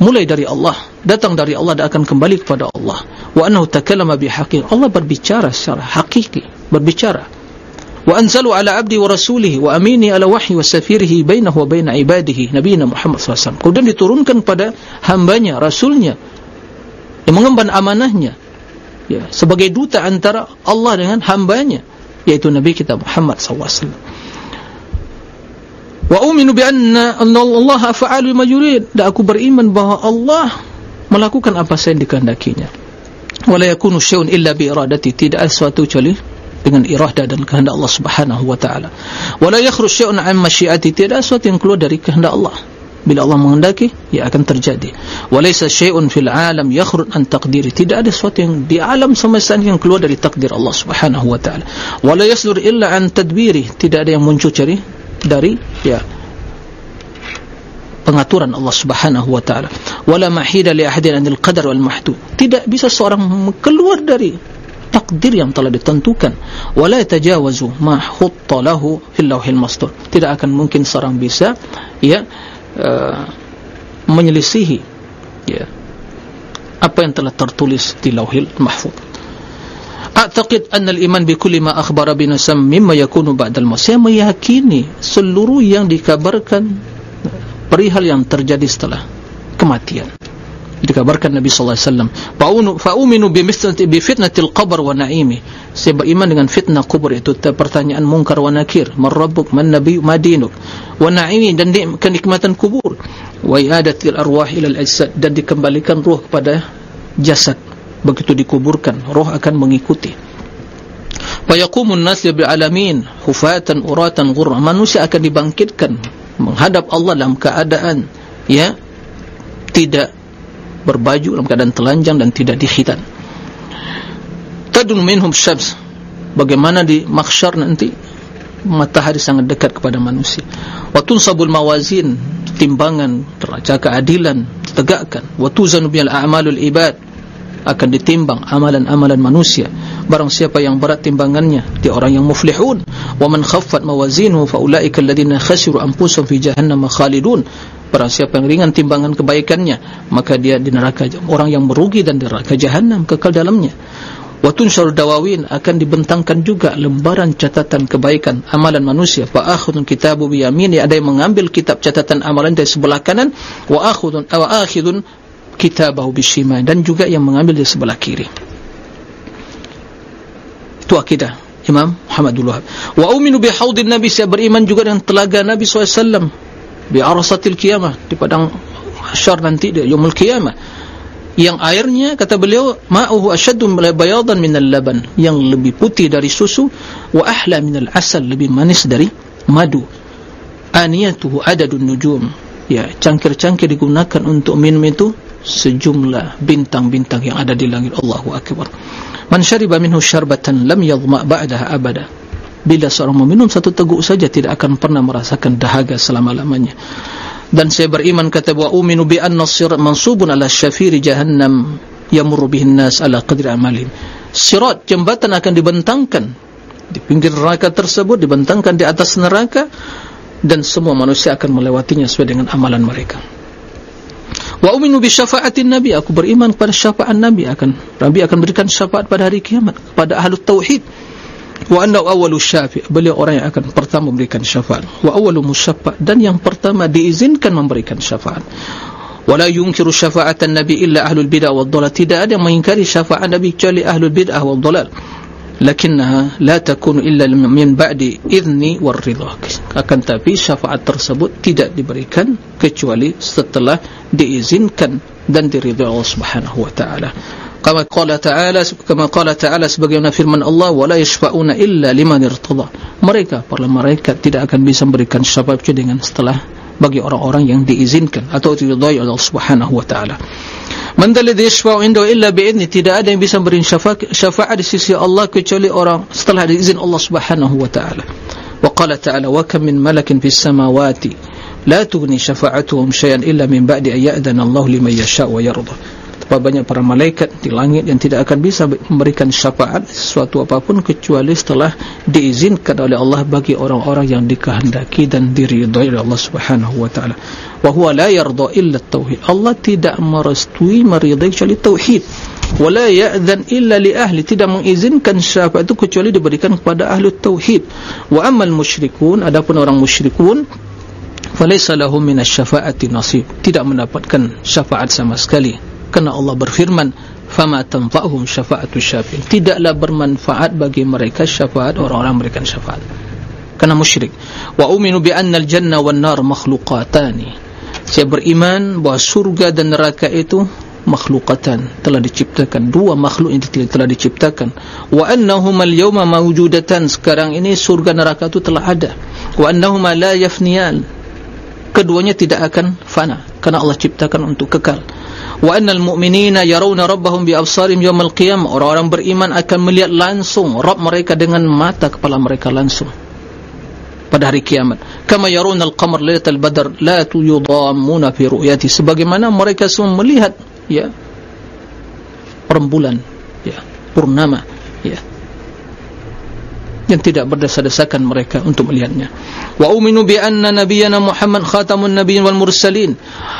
Mulai dari Allah. Datang dari Allah dan akan kembali kepada Allah. Wa annahu takallama bihaqiq Allah berbicara secara hakiki. Berbicara. Wa anzalu ala abdi wa rasulihi wa amini ala wahyi wa safirihi bainahu wa bain ibadihi nabiyina Muhammad SAW kemudian diturunkan pada hambanya rasulnya. Yang mengemban amanahnya. Ya sebagai duta antara Allah dengan hambanya yaitu nabi kita Muhammad SAW wa uminu bi anna Allah fa'alu ma yurid. Dan aku beriman bahwa Allah melakukan apa saja yang dikehendakinya. Wala yakunu syai'un illa bi iradati. Tidak ada sesuatu kecuali dengan iradah dan kehendak Allah Subhanahu wa taala. Wala yakhruj syai'un an masyiati. Tidak ada sesuatu yang keluar dari kehendak Allah bila Allah menghendaki ia akan terjadi. Walaysa syai'un fil alam yakhruj an taqdiri. Tidak ada sesuatu yang di alam semesta yang keluar dari takdir Allah Subhanahu wa taala. Wala yaslur illa an tadbiri. Tidak ada yang muncul dari dari ya pengaturan Allah Subhanahu wa taala. Wala mahida li ahadin anil qadar wal mahdud tidak bisa seorang keluar dari takdir yang telah ditentukan. Wala tajawazu ma hutta lahu fil mastur tidak akan mungkin seorang bisa ya uh, menyelisihi ya apa yang telah tertulis di lauhil mahfuz A'taqid anna al-iman bi kulli ma akhbara bi nasam mimma yakunu ba'da al-maut. Saya meyakini seluruh yang dikabarkan perihal yang terjadi setelah kematian. Dikabarkan Nabi sallallahu alaihi wasallam, "Fa'unu fa'uminu bi mithnati bi fitnatil qabr wa na'imi." Saya beriman dengan fitnah kubur itu pertanyaan mungkar wa nakir, "Man rabbuk? Man nabiy? Ma dinuk?" Wa na'imi dan kenikmatan kubur. Wa i'adatil arwah ila al-ajsad dan dikembalikan ruh kepada jasad begitu dikuburkan roh akan mengikuti fayaqumun nas bil alamin hufatan uratan ghurra manusia akan dibangkitkan menghadap Allah dalam keadaan ya tidak berbaju dalam keadaan telanjang dan tidak dikhitan tadun minhum syams bagaimana di mahsyar nanti matahari sangat dekat kepada manusia. Wa tunsabul mawazin timbangan teraca keadilan tegakkan. Wa tuzanu bil a'malul ibad akan ditimbang amalan-amalan manusia. Barang siapa yang berat timbangannya dia orang yang muflihun. Wa man khaffat mawazinuhu fa ulaika alladhina khasiru anfusahum fi jahannam khalidun barang siapa yang ringan timbangan kebaikannya maka dia di neraka orang yang merugi dan di neraka jahannam kekal dalamnya. Wa tunshar dawawin akan dibentangkan juga lembaran catatan kebaikan amalan manusia. Fa akhudun kitabu bi yamini ada yang mengambil kitab catatan amalan dari sebelah kanan. Wa akhudun wa akhidun kitabahu bishimal dan juga yang mengambil di sebelah kiri. Itu akidah Imam Muhammadul Wahab wa uminu bihaudin Nabi saya beriman juga dengan telaga Nabi SAW bi arasatil qiyamah. Di padang hasyar nanti di yaumul qiyamah. Yang airnya kata beliau ma'uhu ashaddu bayadan minal laban. Yang lebih putih dari susu wa ahla minal asal lebih manis dari madu. Aniyatuhu adadun nujum. Ya cangkir-cangkir digunakan untuk minum itu sejumlah bintang-bintang yang ada di langit. Allahu Akbar. Man syariba minhu syarbatan lam yadhma ba'daha abada bila seorang meminum satu teguk saja tidak akan pernah merasakan dahaga selama-lamanya. Dan saya beriman kata wa uminu bi anna sirat mansubun ala syafiri jahannam yamurru bihin nas ala qadri amalin sirat jembatan akan dibentangkan di pinggir neraka tersebut dibentangkan di atas neraka dan semua manusia akan melewatinya sesuai dengan amalan mereka. Wa uminu bi syafa'atin Nabi, aku beriman pada syafaat Nabi akan Nabi akan berikan syafaat pada hari kiamat kepada ahli tauhid. Wa anna awwalu syafi', beliau orang yang akan pertama memberikan syafaat. Wa awwalu musyaffa' dan yang pertama diizinkan memberikan syafaat. Wala yunkiru syafa'atan Nabi illa ahlul bid'ah wad dhalal. Tidak ada yang mengingkari syafaat Nabi kecuali ahlul bid'ah wad dhalal lakinnaha la takunu illa min ba'di idzni war ridha akan tapi syafaat tersebut tidak diberikan kecuali setelah diizinkan dan diridhai Allah Subhanahu wa taala kama qala ta'ala kama qala ta'ala sebagaimana firman Allah wala yashfa'una illa liman irtada mereka para malaikat tidak akan bisa memberikan syafaat kecuali dengan setelah bagi orang-orang yang diizinkan atau diridhai Allah Subhanahu wa taala Man dalladhi yashfa'u indahu illa bi'idni tidak ada yang bisa beri syafaat syafaat di sisi Allah kecuali orang setelah diizin Allah Subhanahu wa taala. Wa qala ta'ala wa kam min malakin fis samawati la tughni syafa'atuhum shay'an illa min ba'di an Allah liman yasha'u wa yarda. Betapa banyak para malaikat di langit yang tidak akan bisa memberikan syafaat sesuatu apapun kecuali setelah diizinkan oleh Allah bagi orang-orang yang dikehendaki dan diridhai oleh Allah Subhanahu wa taala. Wa huwa la yarda illa at-tauhid. Allah tidak merestui meridai kecuali tauhid. Wa la ya'dhan illa li ahli tidak mengizinkan syafaat itu kecuali diberikan kepada ahli tauhid. Wa ammal musyrikun adapun orang musyrikun falaysa lahum min asy-syafa'ati nasib. Tidak mendapatkan syafaat sama sekali kerana Allah berfirman fama tanfa'uhum syafa'atu syafin. Tidaklah bermanfaat bagi mereka syafaat orang-orang memberikan syafaat. Kerana musyrik. Wa uminu bi anna al-janna wan nar makhluqatan saya beriman bahawa surga dan neraka itu makhlukatan telah diciptakan. Dua makhluk yang telah diciptakan. Wa annahuma al-yawma mawjudatan. Sekarang ini surga neraka itu telah ada. Wa annahuma la yafniyan keduanya tidak akan fana. Kerana Allah ciptakan untuk kekal wa annal mu'minina yarawna rabbahum bi absarihim yawmal qiyamah. Orang-orang beriman akan melihat langsung Rabb mereka dengan mata kepala mereka langsung pada hari kiamat. Kama yarawna al-qamar lailatal badr la tuyudammuna fi ru'yati. Sebagaimana mereka semua melihat ya rembulan ya purnama ya yang tidak berdasar-dasarkan mereka untuk melihatnya. Wa uminu bi anna nabiyyana muhammad khatamun nabiyyin wal mursalin.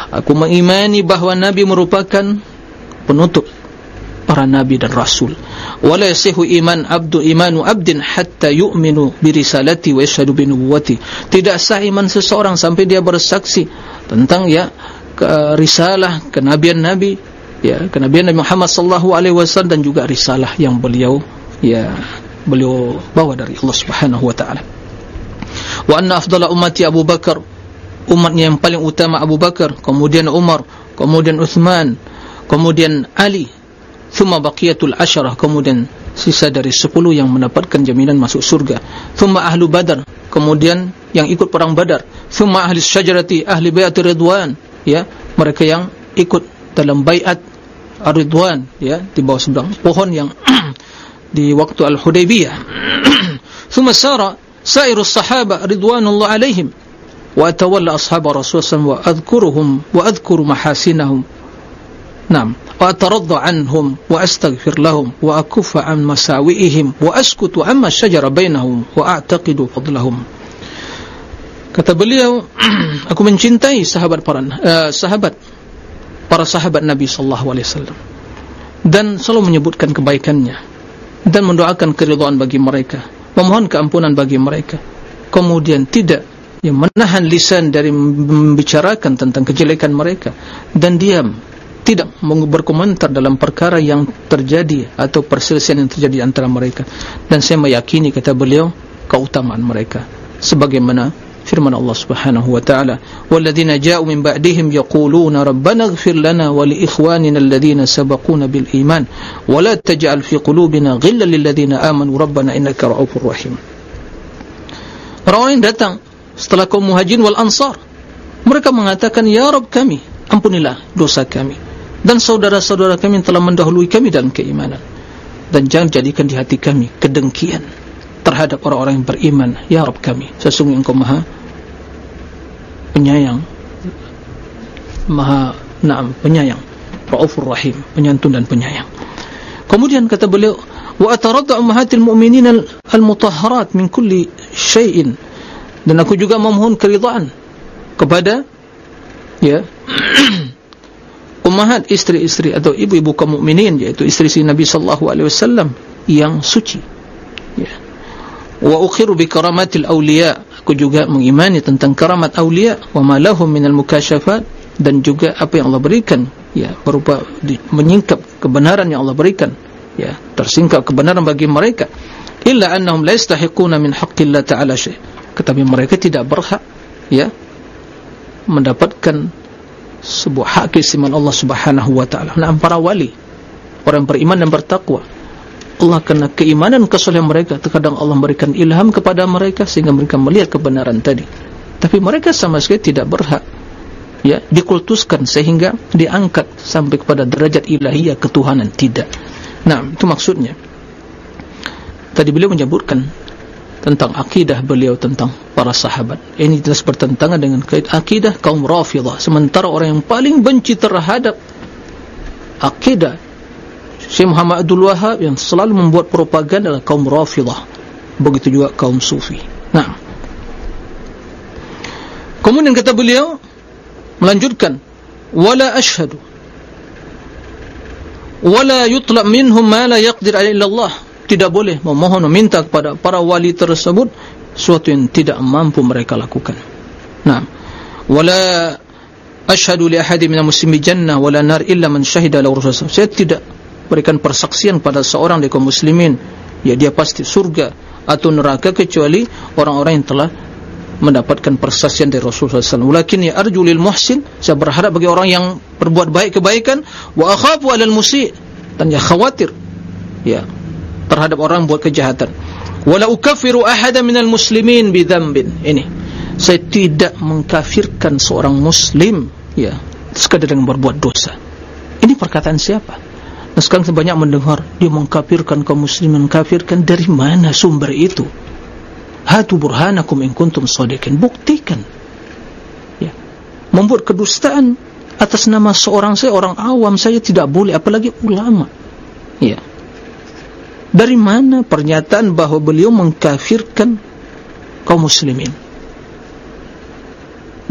Aku mengimani bahawa nabi merupakan penutup para nabi dan rasul. Wala yasihu iman abdu imanu abdin hatta yu'minu bi risalati wa yashhadu bi nubuwati tidak sah iman seseorang sampai dia bersaksi tentang ya ke risalah kenabian nabi ya kenabian nabi Muhammad sallallahu alaihi wasallam dan juga risalah yang beliau ya beliau bawa dari Allah Subhanahu wa taala. Wa anna afdala ummati Abu Bakar umatnya yang paling utama Abu Bakar, kemudian Umar, kemudian Uthman, kemudian Ali, thumma baqiyatul asharah, kemudian sisa dari sepuluh yang mendapatkan jaminan masuk surga. Thumma ahlu Badar, kemudian yang ikut perang Badar. Thumma ahli syajarati, ahli bayat Ridwan, ya, mereka yang ikut dalam bayat Ridwan, ya, di bawah sebelah pohon yang di waktu Al-Hudaybiyah ثم سار سائر الصحابة رضوان الله عليهم وأتولى أصحاب رسول الله وأذكرهم وأذكر محاسنهم نعم وأترضى عنهم وأستغفر لهم وأكف عن مساوئهم وأسكت عما شجر بينهم وأعتقد فضلهم kata beliau aku mencintai sahabat para uh, sahabat para sahabat Nabi sallallahu alaihi wasallam dan selalu menyebutkan kebaikannya dan mendoakan keridhaan bagi mereka. Memohon keampunan bagi mereka. Kemudian tidak yang menahan lisan dari membicarakan tentang kejelekan mereka. Dan diam. Tidak berkomentar dalam perkara yang terjadi atau perselisihan yang terjadi antara mereka. Dan saya meyakini kata beliau keutamaan mereka. Sebagaimana firman Allah Subhanahu wa taala walladzina ja'u min ba'dihim yaquluna rabbana ighfir lana wa li ikhwanina alladhina sabaquna bil iman wa la taj'al fi qulubina ghillan lil ladzina amanu rabbana innaka ra'ufur rahim. Orang yang datang setelah kaum muhajirin wal ansar. Mereka mengatakan ya rabb kami ampunilah dosa kami dan saudara-saudara kami yang telah mendahului kami dalam keimanan dan jangan jadikan di hati kami kedengkian terhadap orang-orang yang beriman. Ya Rabb kami sesungguhnya engkau maha penyayang. Maha na'am penyayang. Ra'ufur rahim penyantun dan penyayang. Kemudian kata beliau wa ataradda ummahatil mu'minin al-mutahharat min kulli syai'in dan aku juga memohon keridhaan kepada ya ummahat istri-istri atau ibu-ibu kaum mukminin yaitu istri-istri Nabi sallallahu alaihi wasallam yang suci. Ya wa ukhiru bi karamatil awliya. Aku juga mengimani tentang karamat awliya. Wa ma lahum minal mukasyafat dan juga apa yang Allah berikan. Ya berupa di, menyingkap kebenaran yang Allah berikan. Ya tersingkap kebenaran bagi mereka. Illa annahum la yastahiquna min haqqillah ta'ala syai. Tetapi mereka tidak berhak ya mendapatkan sebuah hak keistimewaan Allah Subhanahu wa taala. Nah, para wali, orang beriman dan bertakwa. Allah karena keimanan kesolehan mereka, terkadang Allah memberikan ilham kepada mereka sehingga mereka melihat kebenaran tadi. Tapi mereka sama sekali tidak berhak ya dikultuskan sehingga diangkat sampai kepada derajat ilahiyah ketuhanan tidak. Nah, itu maksudnya. Tadi beliau menyebutkan tentang akidah beliau tentang para sahabat. Ini jelas bertentangan dengan akidah kaum Rafidah. Sementara orang yang paling benci terhadap akidah Syekh Muhammad Abdul Wahab yang selalu membuat propaganda adalah kaum Rafidah. Begitu juga kaum Sufi. Nah. Kemudian kata beliau melanjutkan wala ashhadu wala yutlab minhum ma la yaqdir alaihi Allah tidak boleh memohon meminta kepada para wali tersebut sesuatu yang tidak mampu mereka lakukan. Nah, wala ashhadu li ahadin minal muslimi jannah wala nar illa man syahida lahu rasul. Saya tidak berikan persaksian pada seorang dari kaum muslimin ya dia pasti surga atau neraka kecuali orang-orang yang telah mendapatkan persaksian dari Rasulullah SAW. Walakin ya arju muhsin, saya berharap bagi orang yang berbuat baik kebaikan, wa akhafu alal musi dan ya khawatir, ya terhadap orang buat kejahatan. Wala ukaffiru ahada minal muslimin bidzambin. Ini. Saya tidak mengkafirkan seorang muslim ya sekadar dengan berbuat dosa. Ini perkataan siapa? Nah, sekarang sebanyak mendengar dia mengkafirkan kaum muslimin mengkafirkan dari mana sumber itu? Hatu burhanakum in kuntum shadiqin. Buktikan. Ya. Membuat kedustaan atas nama seorang saya orang awam saya tidak boleh apalagi ulama. Ya. Dari mana pernyataan bahawa beliau mengkafirkan kaum muslimin?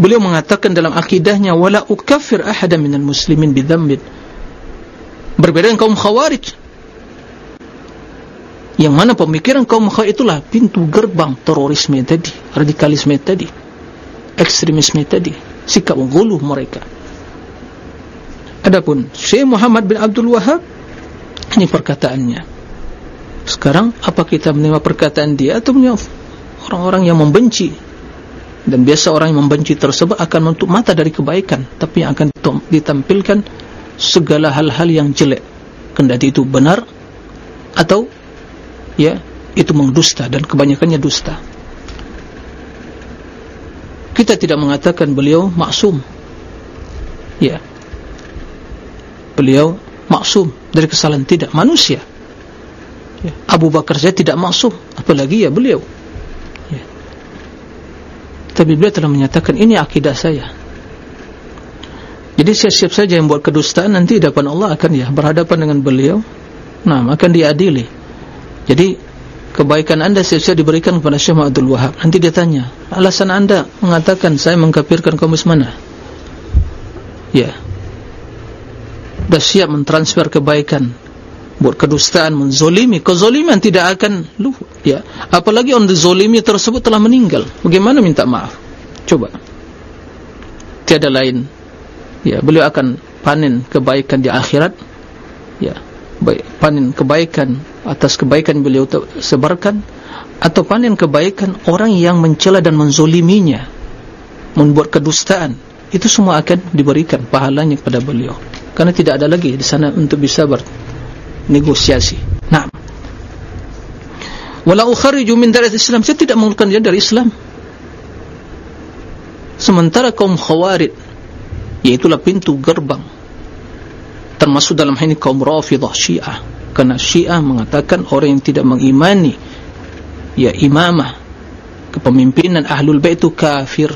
Beliau mengatakan dalam akidahnya wala ukafir ahadan minal muslimin bidzambin. Berbeda dengan kaum khawarij. Yang mana pemikiran kaum khawarij itulah pintu gerbang terorisme tadi, radikalisme tadi, ekstremisme tadi, sikap guluh mereka. Adapun Syekh Muhammad bin Abdul Wahab ini perkataannya sekarang apa kita menerima perkataan dia atau orang-orang yang membenci dan biasa orang yang membenci tersebut akan menutup mata dari kebaikan tapi yang akan ditampilkan segala hal-hal yang jelek. Kendati itu benar atau ya itu mengdusta dan kebanyakannya dusta. Kita tidak mengatakan beliau maksum. Ya. Beliau maksum dari kesalahan tidak manusia. Ya. Abu Bakar saja tidak maksum apalagi ya beliau. Ya. tapi beliau telah menyatakan ini akidah saya jadi siap-siap saja yang buat kedustaan nanti depan Allah akan ya berhadapan dengan beliau nah akan diadili. Jadi kebaikan anda siap-siap diberikan kepada Syekh Abdul Wahab. Nanti dia tanya alasan anda mengatakan saya mengkafirkan kaum mana ya. Dah siap mentransfer kebaikan buat kedustaan menzolimi. Kezoliman tidak akan luhur ya. Apalagi orang dizolimi tersebut telah meninggal. Bagaimana minta maaf? Coba tiada lain ya beliau akan panen kebaikan di akhirat. Ya baik panen kebaikan atas kebaikan beliau sebarkan atau panen kebaikan orang yang mencela dan menzoliminya membuat kedustaan. Itu semua akan diberikan pahalanya kepada beliau. Karena tidak ada lagi di sana untuk bisa ber negosiasi. Nah, walau khariju min dari Islam, saya tidak mengeluarkan dia dari Islam. Sementara kaum Khawarij, yaitulah pintu gerbang, termasuk dalam hal ini kaum Rafidah Syiah, karena Syiah mengatakan orang yang tidak mengimani ya imamah kepemimpinan Ahlul Bait itu kafir.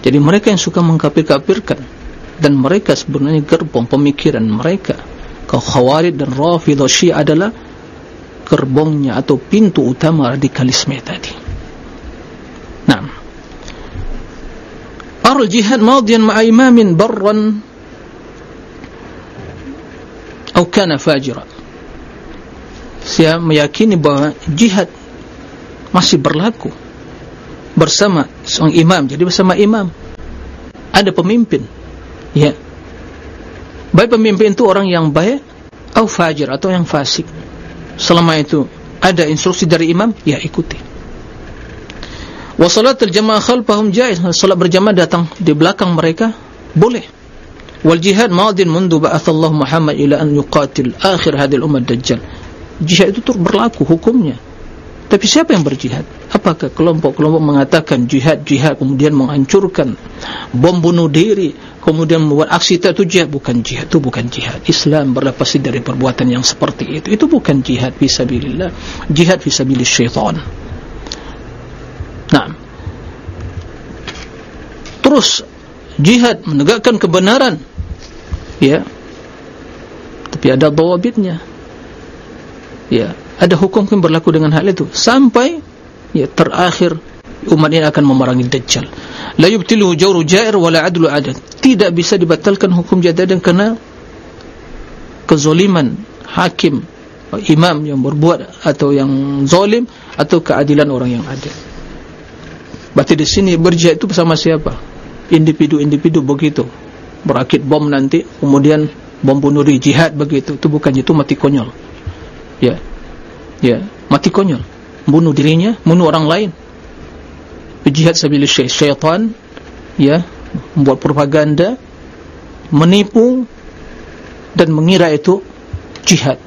Jadi mereka yang suka mengkafir-kafirkan. Dan mereka sebenarnya gerbong pemikiran mereka. Kau khawarid dan rafidah syiah adalah gerbongnya atau pintu utama radikalisme tadi nah arul jihad maudian ma'a imamin barran atau kana fajira saya meyakini bahawa jihad masih berlaku bersama seorang imam jadi bersama imam ada pemimpin Ya. Baik pemimpin itu orang yang baik atau fajir atau yang fasik. Selama itu ada instruksi dari imam, ya ikuti. Salatul jamaah khalfahum jaiz. Salat berjamaah datang di belakang mereka boleh. Wal jihad madin mundu ba'athallahu Muhammad ila an yuqatil akhir hadhihi ummah dajjal. Jihad itu terus berlaku hukumnya. Tapi siapa yang berjihad? Apakah kelompok-kelompok mengatakan jihad-jihad kemudian menghancurkan bom bunuh diri kemudian membuat aksi itu jihad bukan jihad itu bukan jihad Islam berlepas dari perbuatan yang seperti itu itu bukan jihad fisabilillah jihad fisabilis syaitan nah terus jihad menegakkan kebenaran. Ya. Tapi ada dawabitnya. Ya. Ada hukum yang berlaku dengan hal itu. Sampai ya terakhir umat ini akan memerangi Dajjal. La yubtiluhu jawru jair wala adlu adad. Tidak bisa dibatalkan hukum jadadan karena kezoliman hakim imam yang berbuat atau yang zalim atau keadilan orang yang adil berarti di sini berjihad itu bersama siapa? Individu-individu begitu. Berakit bom nanti kemudian bom bunuh diri jihad begitu. Itu bukan itu mati konyol. Ya. Ya mati konyol. Bunuh dirinya bunuh orang lain. Jihad sabili syaitan ya membuat propaganda menipu dan mengira itu jihad.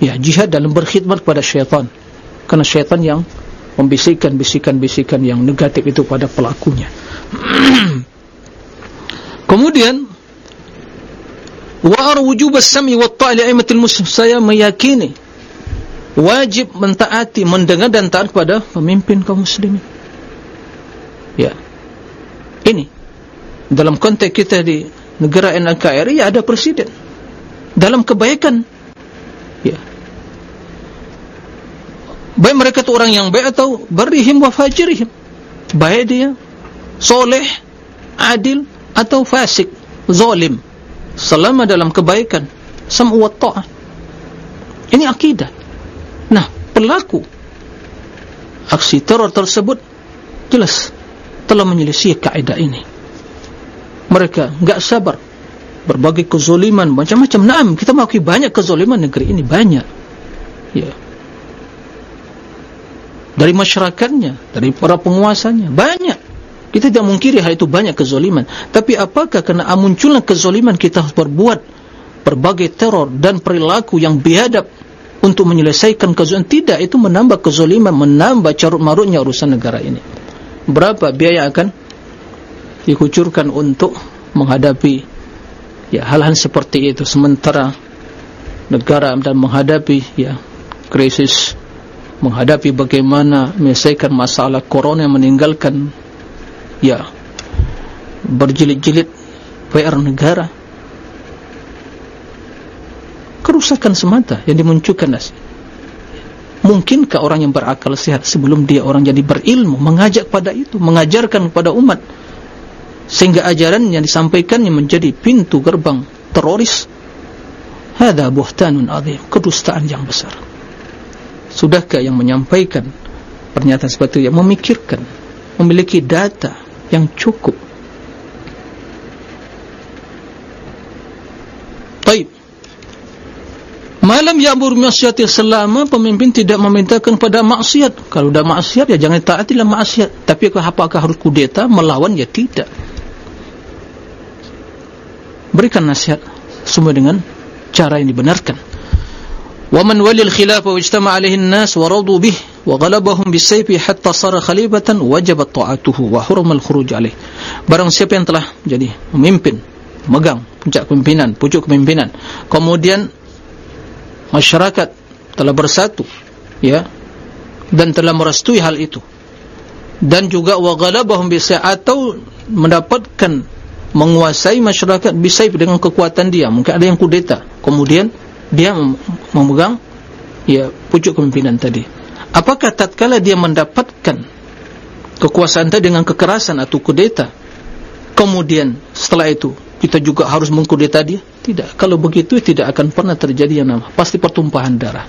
Ya jihad dalam berkhidmat kepada syaitan. Karena syaitan yang membisikkan bisikan-bisikan yang negatif itu pada pelakunya kemudian wa'ar wujub as-sami wa ta'li aimatil muslim saya meyakini wajib mentaati mendengar dan taat kepada pemimpin kaum muslimin Ya. Ini dalam konteks kita di negara NKRI ya ada presiden. Dalam kebaikan. Baik mereka itu orang yang baik atau barihim wa fajirihim. Baik dia soleh, adil atau fasik, zalim. Selama dalam kebaikan, sam'u wa ta'ah. Ini akidah. Nah, pelaku aksi teror tersebut jelas telah menyelisih kaidah ini. Mereka enggak sabar berbagai kezaliman macam-macam. Naam, kita mengakui banyak kezaliman negeri ini banyak. Ya. Dari masyarakatnya, dari para penguasanya banyak. Kita tidak mungkiri hal itu banyak kezaliman. Tapi apakah kena munculnya kezaliman kita berbuat berbagai teror dan perilaku yang biadab untuk menyelesaikan kezaliman? Tidak, itu menambah kezaliman, menambah carut marutnya urusan negara ini berapa biaya akan dikucurkan untuk menghadapi ya hal-hal seperti itu sementara negara dan menghadapi ya krisis menghadapi bagaimana menyelesaikan masalah corona yang meninggalkan ya berjilid-jilid PR negara. Kerusakan semata yang dimunculkan nasi mungkinkah orang yang berakal sehat sebelum dia orang jadi berilmu mengajak pada itu mengajarkan kepada umat sehingga ajaran yang disampaikannya menjadi pintu gerbang teroris? Hada buhtanun azim, kedustaan yang besar. Sudahkah yang menyampaikan pernyataan seperti itu yang memikirkan, memiliki data yang cukup? Baik. Malam ya'mur maksiat selama pemimpin tidak memintakan pada maksiat. Kalau dah maksiat ya jangan taatilah maksiat. Tapi apakah harus kudeta melawan ya tidak. Berikan nasihat semua dengan cara yang dibenarkan ijtama alaihi an-nas wa radu bih wa ghalabahum bis-sayf hatta sara khalifatan wajabat ta'atuhu wa hurma al-khuruj alaih barang siapa yang telah jadi memimpin megang puncak kepimpinan pucuk kepimpinan kemudian masyarakat telah bersatu ya dan telah merestui hal itu dan juga wa ghalabahum bis-sayf atau mendapatkan menguasai masyarakat bisa dengan kekuatan dia. Mungkin ada yang kudeta kemudian dia memegang ya pucuk kepimpinan tadi. Apakah tatkala dia mendapatkan kekuasaan tadi dengan kekerasan atau kudeta kemudian setelah itu kita juga harus mengkudeta dia? Tidak. Kalau begitu tidak akan pernah terjadi yang nama pasti pertumpahan darah.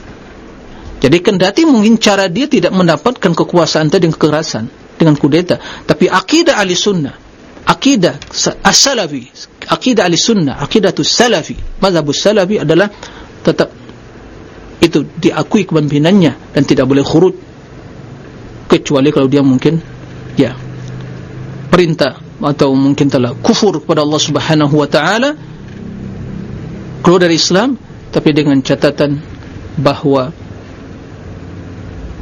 Jadi kendati mungkin cara dia tidak mendapatkan kekuasaan tadi dengan kekerasan dengan kudeta tapi akidah ahli sunnah akidah as-salafi akidah al-sunnah akidah salafi mazhab salafi adalah tetap itu diakui kepemimpinannya dan tidak boleh khurut kecuali kalau dia mungkin ya perintah atau mungkin telah kufur kepada Allah subhanahu wa ta'ala keluar dari Islam tapi dengan catatan bahawa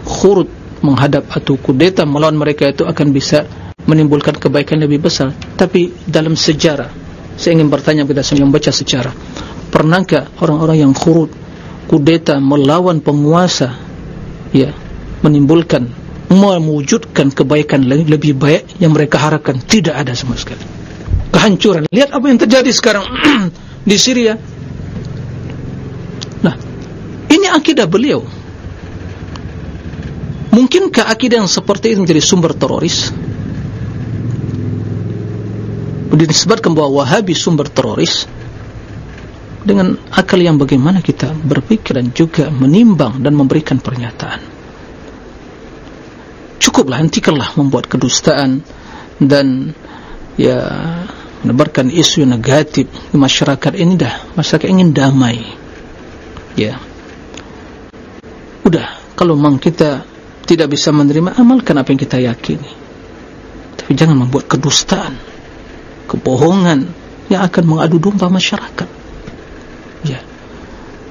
khurut menghadap atau kudeta melawan mereka itu akan bisa menimbulkan kebaikan lebih besar. Tapi dalam sejarah saya ingin bertanya kepada semua yang baca sejarah pernahkah orang-orang yang khurut kudeta melawan penguasa ya menimbulkan mewujudkan kebaikan lebih baik yang mereka harapkan? Tidak ada sama sekali. Kehancuran. Lihat apa yang terjadi sekarang di Syria. Nah ini akidah beliau. Mungkinkah akidah yang seperti itu menjadi sumber teroris? Disebutkan bahwa wahabi sumber teroris dengan akal yang bagaimana kita berpikir dan juga menimbang dan memberikan pernyataan. Cukuplah hentikanlah membuat kedustaan dan ya menebarkan isu negatif di masyarakat ini dah. Masyarakat ingin damai. Ya. Udah kalau memang kita tidak bisa menerima amalkan apa yang kita yakini. Tapi jangan membuat kedustaan kebohongan yang akan mengadu domba masyarakat.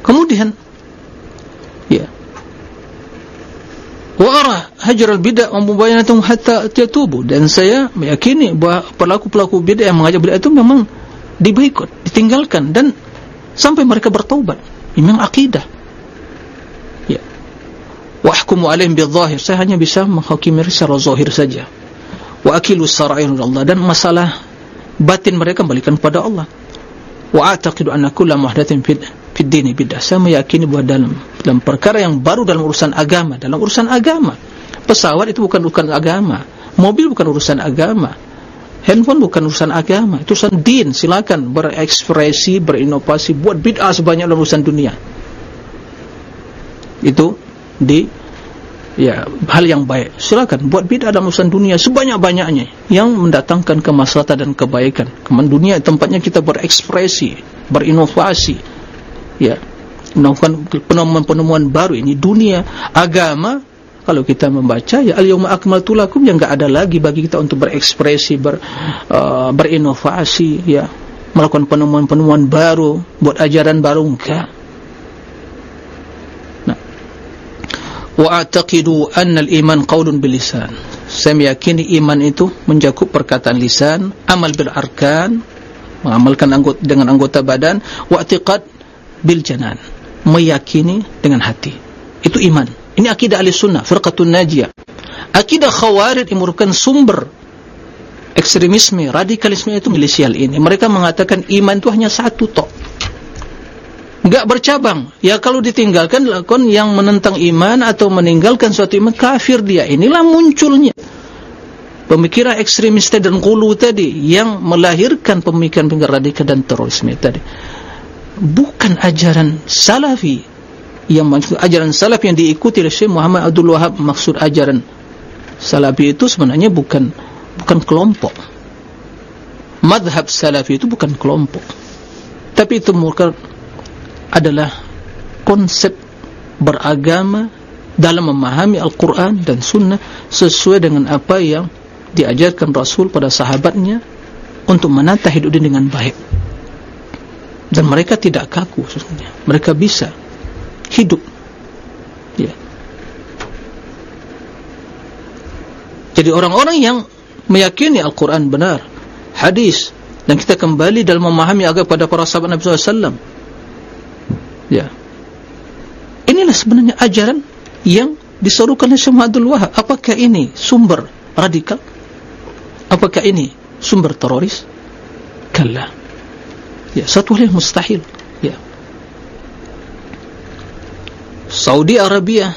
Kemudian ya. Wa ara hajar al-bid'ah wa mubayyanatuhum hatta yatubu dan saya meyakini bahawa pelaku-pelaku bid'ah yang mengajak bid'ah itu memang diboikot, ditinggalkan dan sampai mereka bertaubat. Memang akidah. Ya. Wa ahkumu alaihim bil-zahir. Saya hanya bisa menghakimi secara zahir saja. Wa akilu sara'ir Allah dan masalah batin mereka kembalikan kepada Allah wa a'taqidu anna kulla muhdatsin fid fid dini bid'ah saya meyakini bahawa dalam dalam perkara yang baru dalam urusan agama dalam urusan agama. Pesawat itu bukan bukan agama. Mobil bukan urusan agama. Handphone bukan urusan agama. Itu urusan din. Silakan berekspresi berinovasi buat bid'ah sebanyak dalam urusan dunia. Itu di ya hal yang baik. Silakan buat bid'ah dalam urusan dunia sebanyak-banyaknya yang mendatangkan kemaslahatan dan kebaikan. Kemudian dunia tempatnya kita berekspresi berinovasi ya. Melakukan penemuan-penemuan baru ini dunia agama kalau kita membaca ya al-yawma akmaltu lakum yang enggak ada lagi bagi kita untuk berekspresi ber, uh, berinovasi ya. Melakukan penemuan-penemuan baru buat ajaran baru enggak. Wa a'taqidu anna al-iman qawlun bil lisan saya meyakini iman itu mencakup perkataan lisan amal bil arkan mengamalkan anggota dengan anggota badan wa bil janan meyakini dengan hati. Itu iman. Ini akidah ahli sunnah firqatun najiyah. Akidah khawarid yang merupakan sumber ekstremisme radikalisme itu milisial ini. Mereka mengatakan iman itu hanya satu tok. Enggak bercabang. Ya kalau ditinggalkan lakon yang menentang iman atau meninggalkan suatu iman kafir dia. Inilah munculnya pemikiran ekstremis dan gulu tadi yang melahirkan pemikiran-pemikiran radikal dan terorisme tadi bukan ajaran salafi yang maksud ajaran salaf yang diikuti oleh Syekh Muhammad Abdul Wahab maksud ajaran salafi itu sebenarnya bukan bukan kelompok. Madhab salafi itu bukan kelompok. Tapi itu merupakan adalah konsep beragama dalam memahami Al-Quran dan Sunnah sesuai dengan apa yang diajarkan Rasul pada sahabatnya untuk menata hidup dengan baik dan mereka tidak kaku sesungguhnya. Mereka bisa hidup. Ya. jadi orang-orang yang meyakini Al-Quran benar hadis dan kita kembali dalam memahami agama pada para sahabat Nabi SAW ya. Inilah sebenarnya ajaran yang diserukan oleh Syamhadul Wahab. Apakah ini sumber radikal? Apakah ini sumber teroris? Kalla ya satu hal yang mustahil. Ya. Saudi Arabia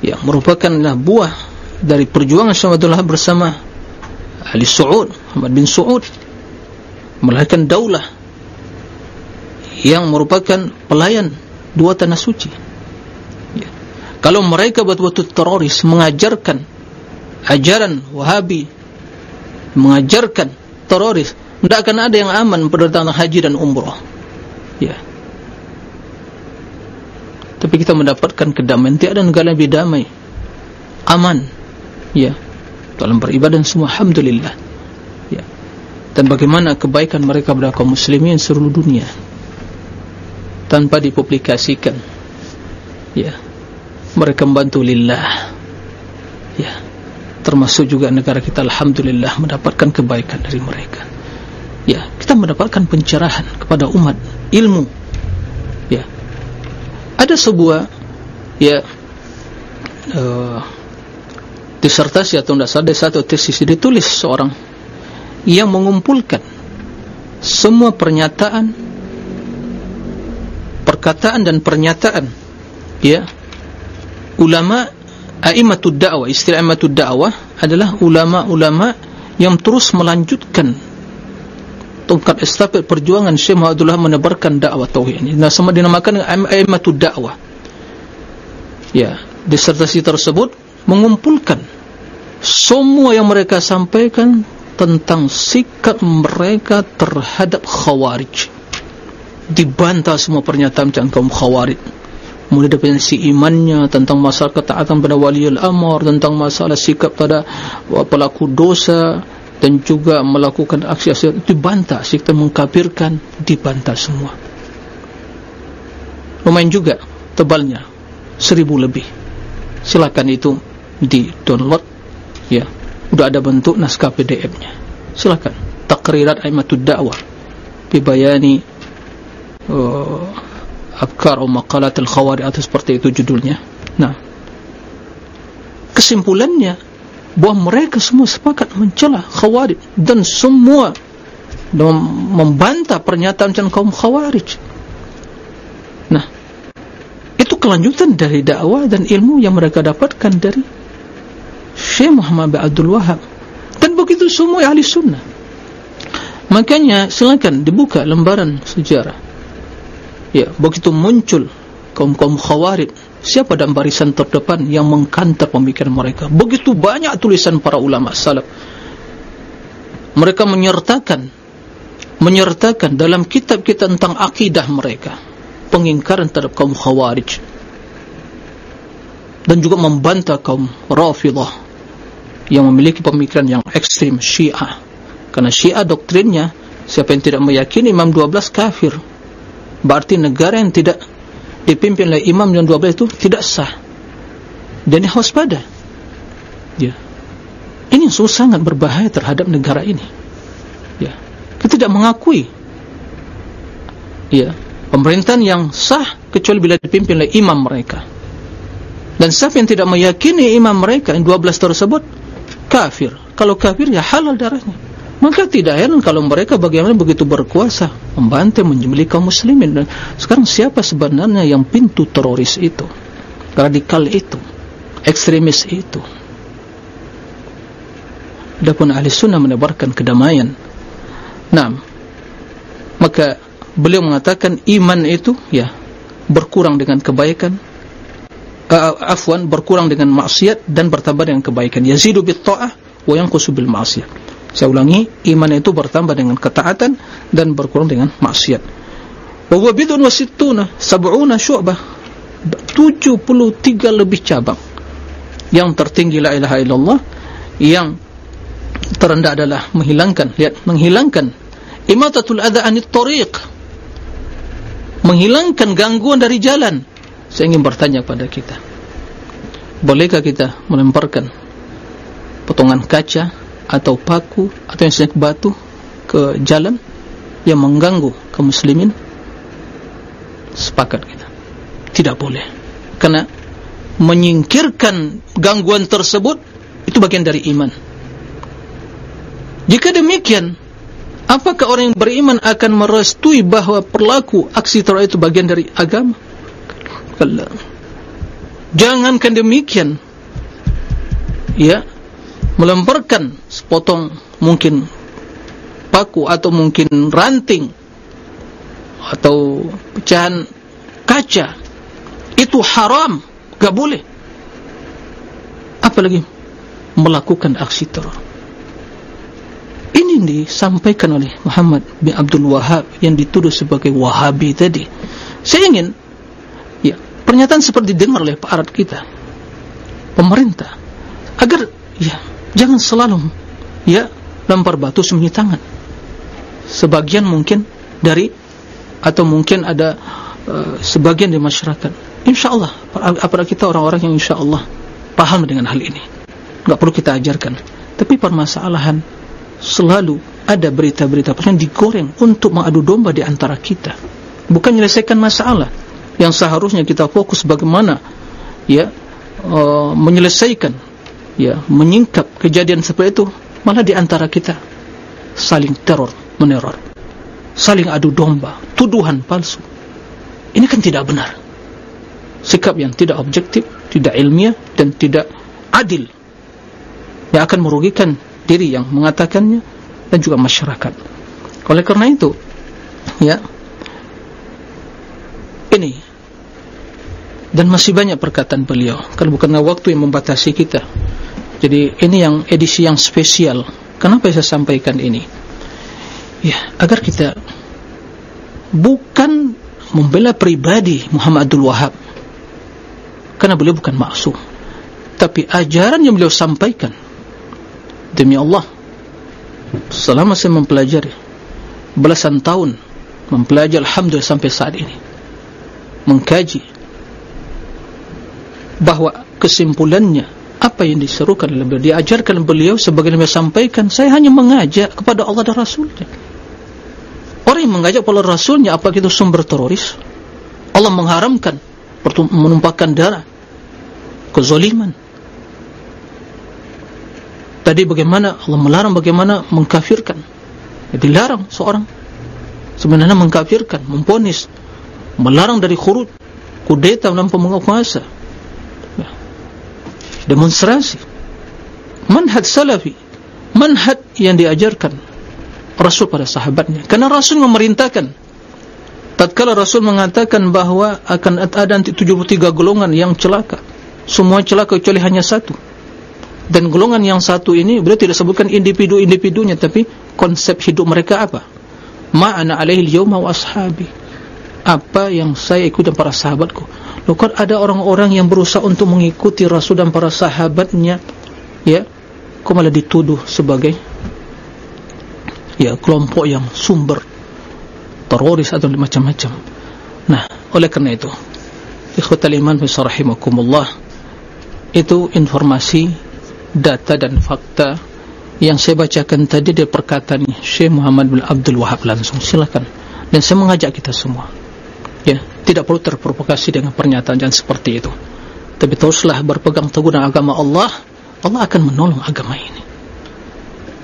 yang merupakan buah dari perjuangan Syamdullah bersama Ali Saud Muhammad bin Saud melahirkan daulah yang merupakan pelayan dua tanah suci. Ya. kalau mereka betul-betul teroris mengajarkan ajaran wahabi mengajarkan teroris tidak akan ada yang aman pada haji dan umrah. Ya. Tapi kita mendapatkan kedamaian. Tiada negara lebih damai. Aman. Ya. Dalam beribadah semua alhamdulillah. Ya. Dan bagaimana kebaikan mereka kepada kaum muslimin seluruh dunia. Tanpa dipublikasikan. Ya. Mereka membantu lillah. Ya. Termasuk juga negara kita alhamdulillah mendapatkan kebaikan dari mereka kita mendapatkan pencerahan kepada umat ilmu. Ya. Ada sebuah ya uh, disertasi atau dasar desa atau tesis ditulis seorang yang mengumpulkan semua pernyataan perkataan dan pernyataan ya ulama a'immatud da'wah istilah a'immatud da'wah adalah ulama-ulama yang terus melanjutkan tongkat estafet perjuangan Syekh Muhammadullah menebarkan dakwah tauhid ini. Nah, sama dinamakan aimatud dakwah. Ya, disertasi tersebut mengumpulkan semua yang mereka sampaikan tentang sikap mereka terhadap khawarij. Dibantah semua pernyataan tentang kaum khawarij. Mulai dari imannya tentang masalah ketaatan pada wali al-amr, tentang masalah sikap pada pelaku dosa, dan juga melakukan aksi-aksi dibantah sikta mengkafirkan dibantah semua. Lumayan juga tebalnya. Seribu lebih. Silakan itu di download ya. Sudah ada bentuk naskah pdf nya silakan. Takrirat aimatud da'wah. Bibayani uh, afkar atau maqalat al-khawari atau seperti itu judulnya. Nah. Kesimpulannya bahawa mereka semua sepakat mencela khawarij dan semua membantah pernyataan dan kaum khawarij. Nah itu kelanjutan dari dakwah dan ilmu yang mereka dapatkan dari Syekh Muhammad bin Abdul Wahab dan begitu semua ahli sunnah. Makanya silakan dibuka lembaran sejarah. Ya begitu muncul kaum-kaum khawarij siapa dalam barisan terdepan yang mengkantar pemikiran mereka? Begitu banyak tulisan para ulama salaf. Mereka menyertakan menyertakan dalam kitab-kitab tentang akidah mereka pengingkaran terhadap kaum khawarij dan juga membantah kaum rafidah yang memiliki pemikiran yang ekstrim syiah. Karena syiah doktrinnya siapa yang tidak meyakini imam 12 kafir berarti negara yang tidak dipimpin oleh imam yang 12 itu tidak sah. Dan ini pada ya. Ini sungguh sangat berbahaya terhadap negara ini. Ya. Kita tidak mengakui. Ya. Pemerintahan yang sah kecuali bila dipimpin oleh imam mereka. Dan siapa yang tidak meyakini imam mereka yang 12 tersebut? Kafir. Kalau kafir ya halal darahnya maka tidak heran kalau mereka bagaimana begitu berkuasa membantai menyembelih kaum muslimin. Dan sekarang siapa sebenarnya yang pintu teroris itu? Radikal itu? Ekstremis itu? Adapun ahli sunnah menebarkan kedamaian. Nah maka beliau mengatakan iman itu ya berkurang dengan kebaikan. Uh, afwan berkurang dengan maksiat dan bertambah dengan kebaikan. Yazidu bit ta'ah wa yanqusu bil ma'siyah saya ulangi iman itu bertambah dengan ketaatan dan berkurang dengan maksiat. Wa huwa bidun wa sittuna sab'una syu'bah. 73 lebih cabang. Yang tertinggi la ilaha illallah yang terendah adalah menghilangkan lihat menghilangkan imatatul adha anit tariq. Menghilangkan gangguan dari jalan. Saya ingin bertanya kepada kita bolehkah kita melemparkan potongan kaca atau paku atau yang sejenis batu ke jalan yang mengganggu kaum muslimin sepakat kita. Tidak boleh. Karena menyingkirkan gangguan tersebut itu bagian dari iman. Jika demikian apakah orang yang beriman akan merestui bahawa perlaku aksi teror itu bagian dari agama? Allah. Jangankan demikian, ya, melemparkan sepotong mungkin paku atau mungkin ranting atau pecahan kaca itu haram, gak boleh. Apalagi melakukan aksi teror. Ini disampaikan oleh Muhammad bin Abdul Wahab yang dituduh sebagai Wahabi tadi. Saya ingin pernyataan seperti didengar oleh aparat kita pemerintah agar ya jangan selalu ya lempar batu sembunyi tangan. Sebagian mungkin dari atau mungkin ada uh, sebagian di masyarakat. Insyaallah aparat kita orang-orang yang insyaallah paham dengan hal ini. Enggak perlu kita ajarkan. Tapi permasalahan selalu ada berita-berita yang digoreng untuk mengadu domba di antara kita. Bukan menyelesaikan masalah. Yang seharusnya kita fokus bagaimana ya uh, menyelesaikan ya menyingkap kejadian seperti itu malah di antara kita saling teror meneror saling adu domba tuduhan palsu. Ini kan tidak benar. Sikap yang tidak objektif tidak ilmiah dan tidak adil yang akan merugikan diri yang mengatakannya dan juga masyarakat. Oleh karena itu ya ini dan masih banyak perkataan beliau. Kalau bukan waktu yang membatasi kita. Jadi ini yang edisi yang spesial. Kenapa saya sampaikan ini? Ya agar kita bukan membela pribadi Muhammad Abdul Wahab. Karena beliau bukan maksum. Tapi ajaran yang beliau sampaikan demi Allah selama saya mempelajari belasan tahun mempelajari Alhamdulillah sampai saat ini mengkaji bahawa kesimpulannya apa yang diserukan oleh beliau diajarkan beliau sebagaimana beliau sampaikan saya hanya mengajak kepada Allah dan Rasulnya. Orang yang mengajak kepada Rasulnya apa itu sumber teroris? Allah mengharamkan menumpahkan darah kezaliman. Tadi bagaimana Allah melarang bagaimana mengkafirkan. Ya, dilarang seorang. Sebenarnya mengkafirkan memponis melarang dari khurud kudeta dan pemenguasa demonstrasi. Manhaj salafi. Manhaj yang diajarkan Rasul pada sahabatnya. Karena Rasul memerintahkan. Tatkala Rasul mengatakan bahawa akan ada nanti 73 golongan yang celaka. Semua celaka kecuali hanya satu. Dan golongan yang satu ini beliau tidak sebutkan individu-individunya tapi konsep hidup mereka apa? Ma'ana alaihi al-yawma wa ashabi. Apa yang saya ikut dan para sahabatku Bukan ada orang-orang yang berusaha untuk mengikuti Rasul dan para sahabatnya, ya, kok malah dituduh sebagai ya kelompok yang sumber teroris atau macam-macam. Nah, oleh kerana itu, ikhwatal iman bisarahimakumullah, itu informasi, data dan fakta yang saya bacakan tadi dari perkataan Syekh Muhammad bin Abdul Wahab langsung. Silakan. Dan saya mengajak kita semua tidak perlu terprovokasi dengan pernyataan jangan seperti itu. Tapi teruslah berpegang teguh dengan agama Allah Allah akan menolong agama ini.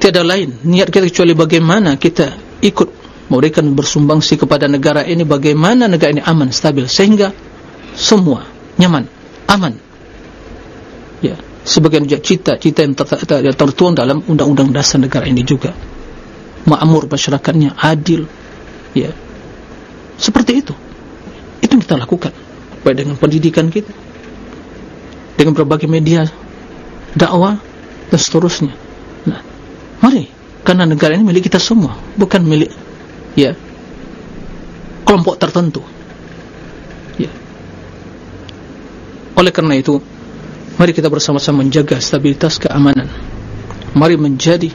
Tiada lain niat kita kecuali bagaimana kita ikut memberikan bersumbangsi kepada negara ini bagaimana negara ini aman, stabil sehingga semua nyaman, aman. Ya, sebagian cita-cita yang tertuang dalam undang-undang dasar negara ini juga. Makmur masyarakatnya, adil. Ya, seperti itu itu kita lakukan. Baik dengan pendidikan kita dengan berbagai media dakwah dan seterusnya. Nah, mari karena negara ini milik kita semua bukan milik ya kelompok tertentu. Ya. Oleh karena itu mari kita bersama-sama menjaga stabilitas keamanan. Mari menjadi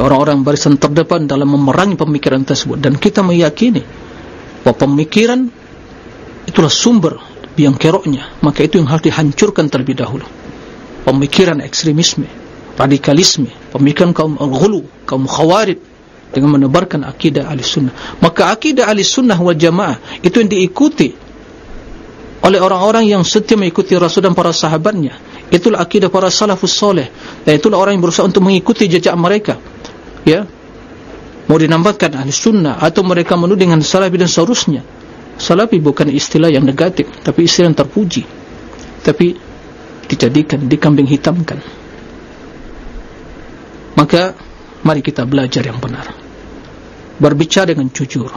orang-orang barisan terdepan dalam memerangi pemikiran tersebut. Dan kita meyakini bahwa pemikiran itulah sumber biang keroknya maka itu yang harus dihancurkan terlebih dahulu pemikiran ekstremisme radikalisme, pemikiran kaum al-ghulu, kaum khawarid dengan menebarkan akidah ahli sunnah. Maka akidah ahli sunnah wal jamaah itu yang diikuti oleh orang-orang yang setia mengikuti Rasul dan para sahabatnya. Itulah akidah para salafus soleh. Dan itulah orang yang berusaha untuk mengikuti jejak mereka. Ya, Mau dinamakan ahli sunnah atau mereka menuduh dengan salafi dan seharusnya. Salafi bukan istilah yang negatif. Tapi istilah yang terpuji. Tapi dijadikan, dikambing hitamkan maka mari kita belajar yang benar berbicara dengan jujur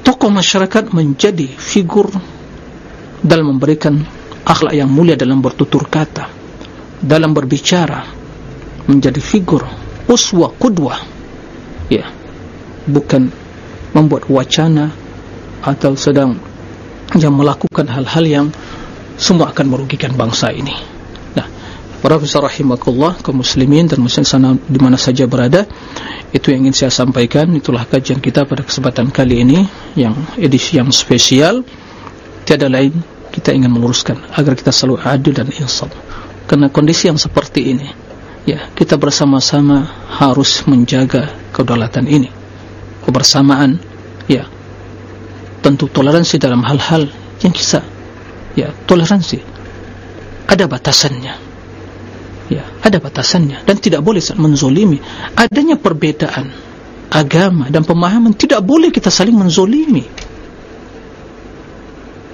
tokoh masyarakat menjadi figur dalam memberikan akhlak yang mulia dalam bertutur kata dalam berbicara menjadi figur uswa kudwa ya bukan membuat wacana atau sedang yang melakukan hal-hal yang semua akan merugikan bangsa ini. Para besar rahimakumullah kaum muslimin dan muslim sana di mana saja berada itu yang ingin saya sampaikan. Itulah kajian kita pada kesempatan kali ini yang edisi yang spesial. Tiada lain kita ingin meluruskan agar kita selalu adil dan insaf. Karena kondisi yang seperti ini ya kita bersama-sama harus menjaga kedaulatan ini. Kebersamaan ya tentu toleransi dalam hal-hal yang kita ya toleransi. Ada batasannya. Ya ada batasannya. Dan tidak boleh menzolimi. Adanya perbedaan agama dan pemahaman tidak boleh kita saling menzolimi.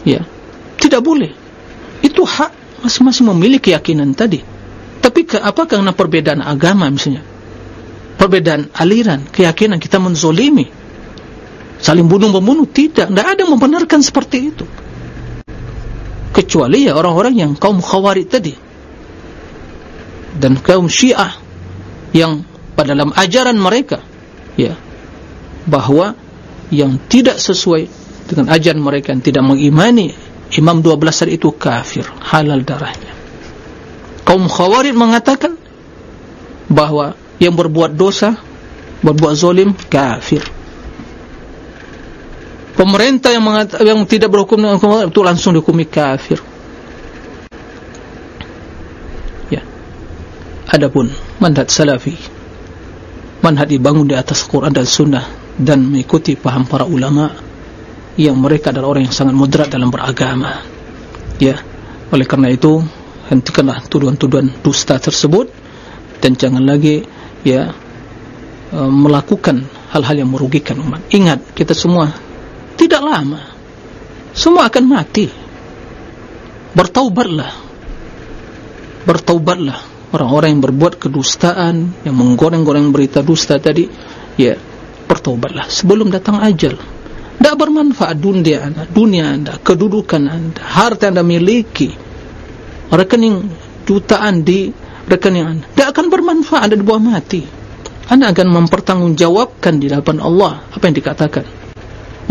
Ya tidak boleh. Itu hak masing-masing memiliki keyakinan tadi. Tapi ke, apa karena perbedaan agama misalnya? Perbedaan aliran keyakinan kita menzolimi saling bunuh-membunuh? Tidak. Tidak ada yang membenarkan seperti itu. Kecuali ya orang-orang yang kaum khawarid tadi. Dan kaum syiah yang pada dalam ajaran mereka ya bahawa yang tidak sesuai dengan ajaran mereka yang tidak mengimani imam 12 hari itu kafir halal darahnya. Kaum khawarid mengatakan bahawa yang berbuat dosa berbuat zolim kafir pemerintah yang, yang tidak berhukum dengan itu langsung dihukumi kafir. Adapun manhaj salafi manhaj dibangun di atas Quran dan Sunnah dan mengikuti paham para ulama yang mereka adalah orang yang sangat moderat dalam beragama. Ya. Oleh karena itu hentikanlah tuduhan-tuduhan dusta tersebut dan jangan lagi ya e, melakukan hal-hal yang merugikan umat. Ingat kita semua tidak lama semua akan mati. Bertaubatlah. Bertaubatlah. Orang-orang yang berbuat kedustaan yang menggoreng-goreng berita dusta tadi ya bertobatlah sebelum datang ajal. Tidak bermanfaat dunia anda dunia anda kedudukan anda harta anda miliki. Rekening jutaan di rekening anda. Tidak akan bermanfaat anda dibawa mati. Anda akan mempertanggungjawabkan di hadapan Allah apa yang dikatakan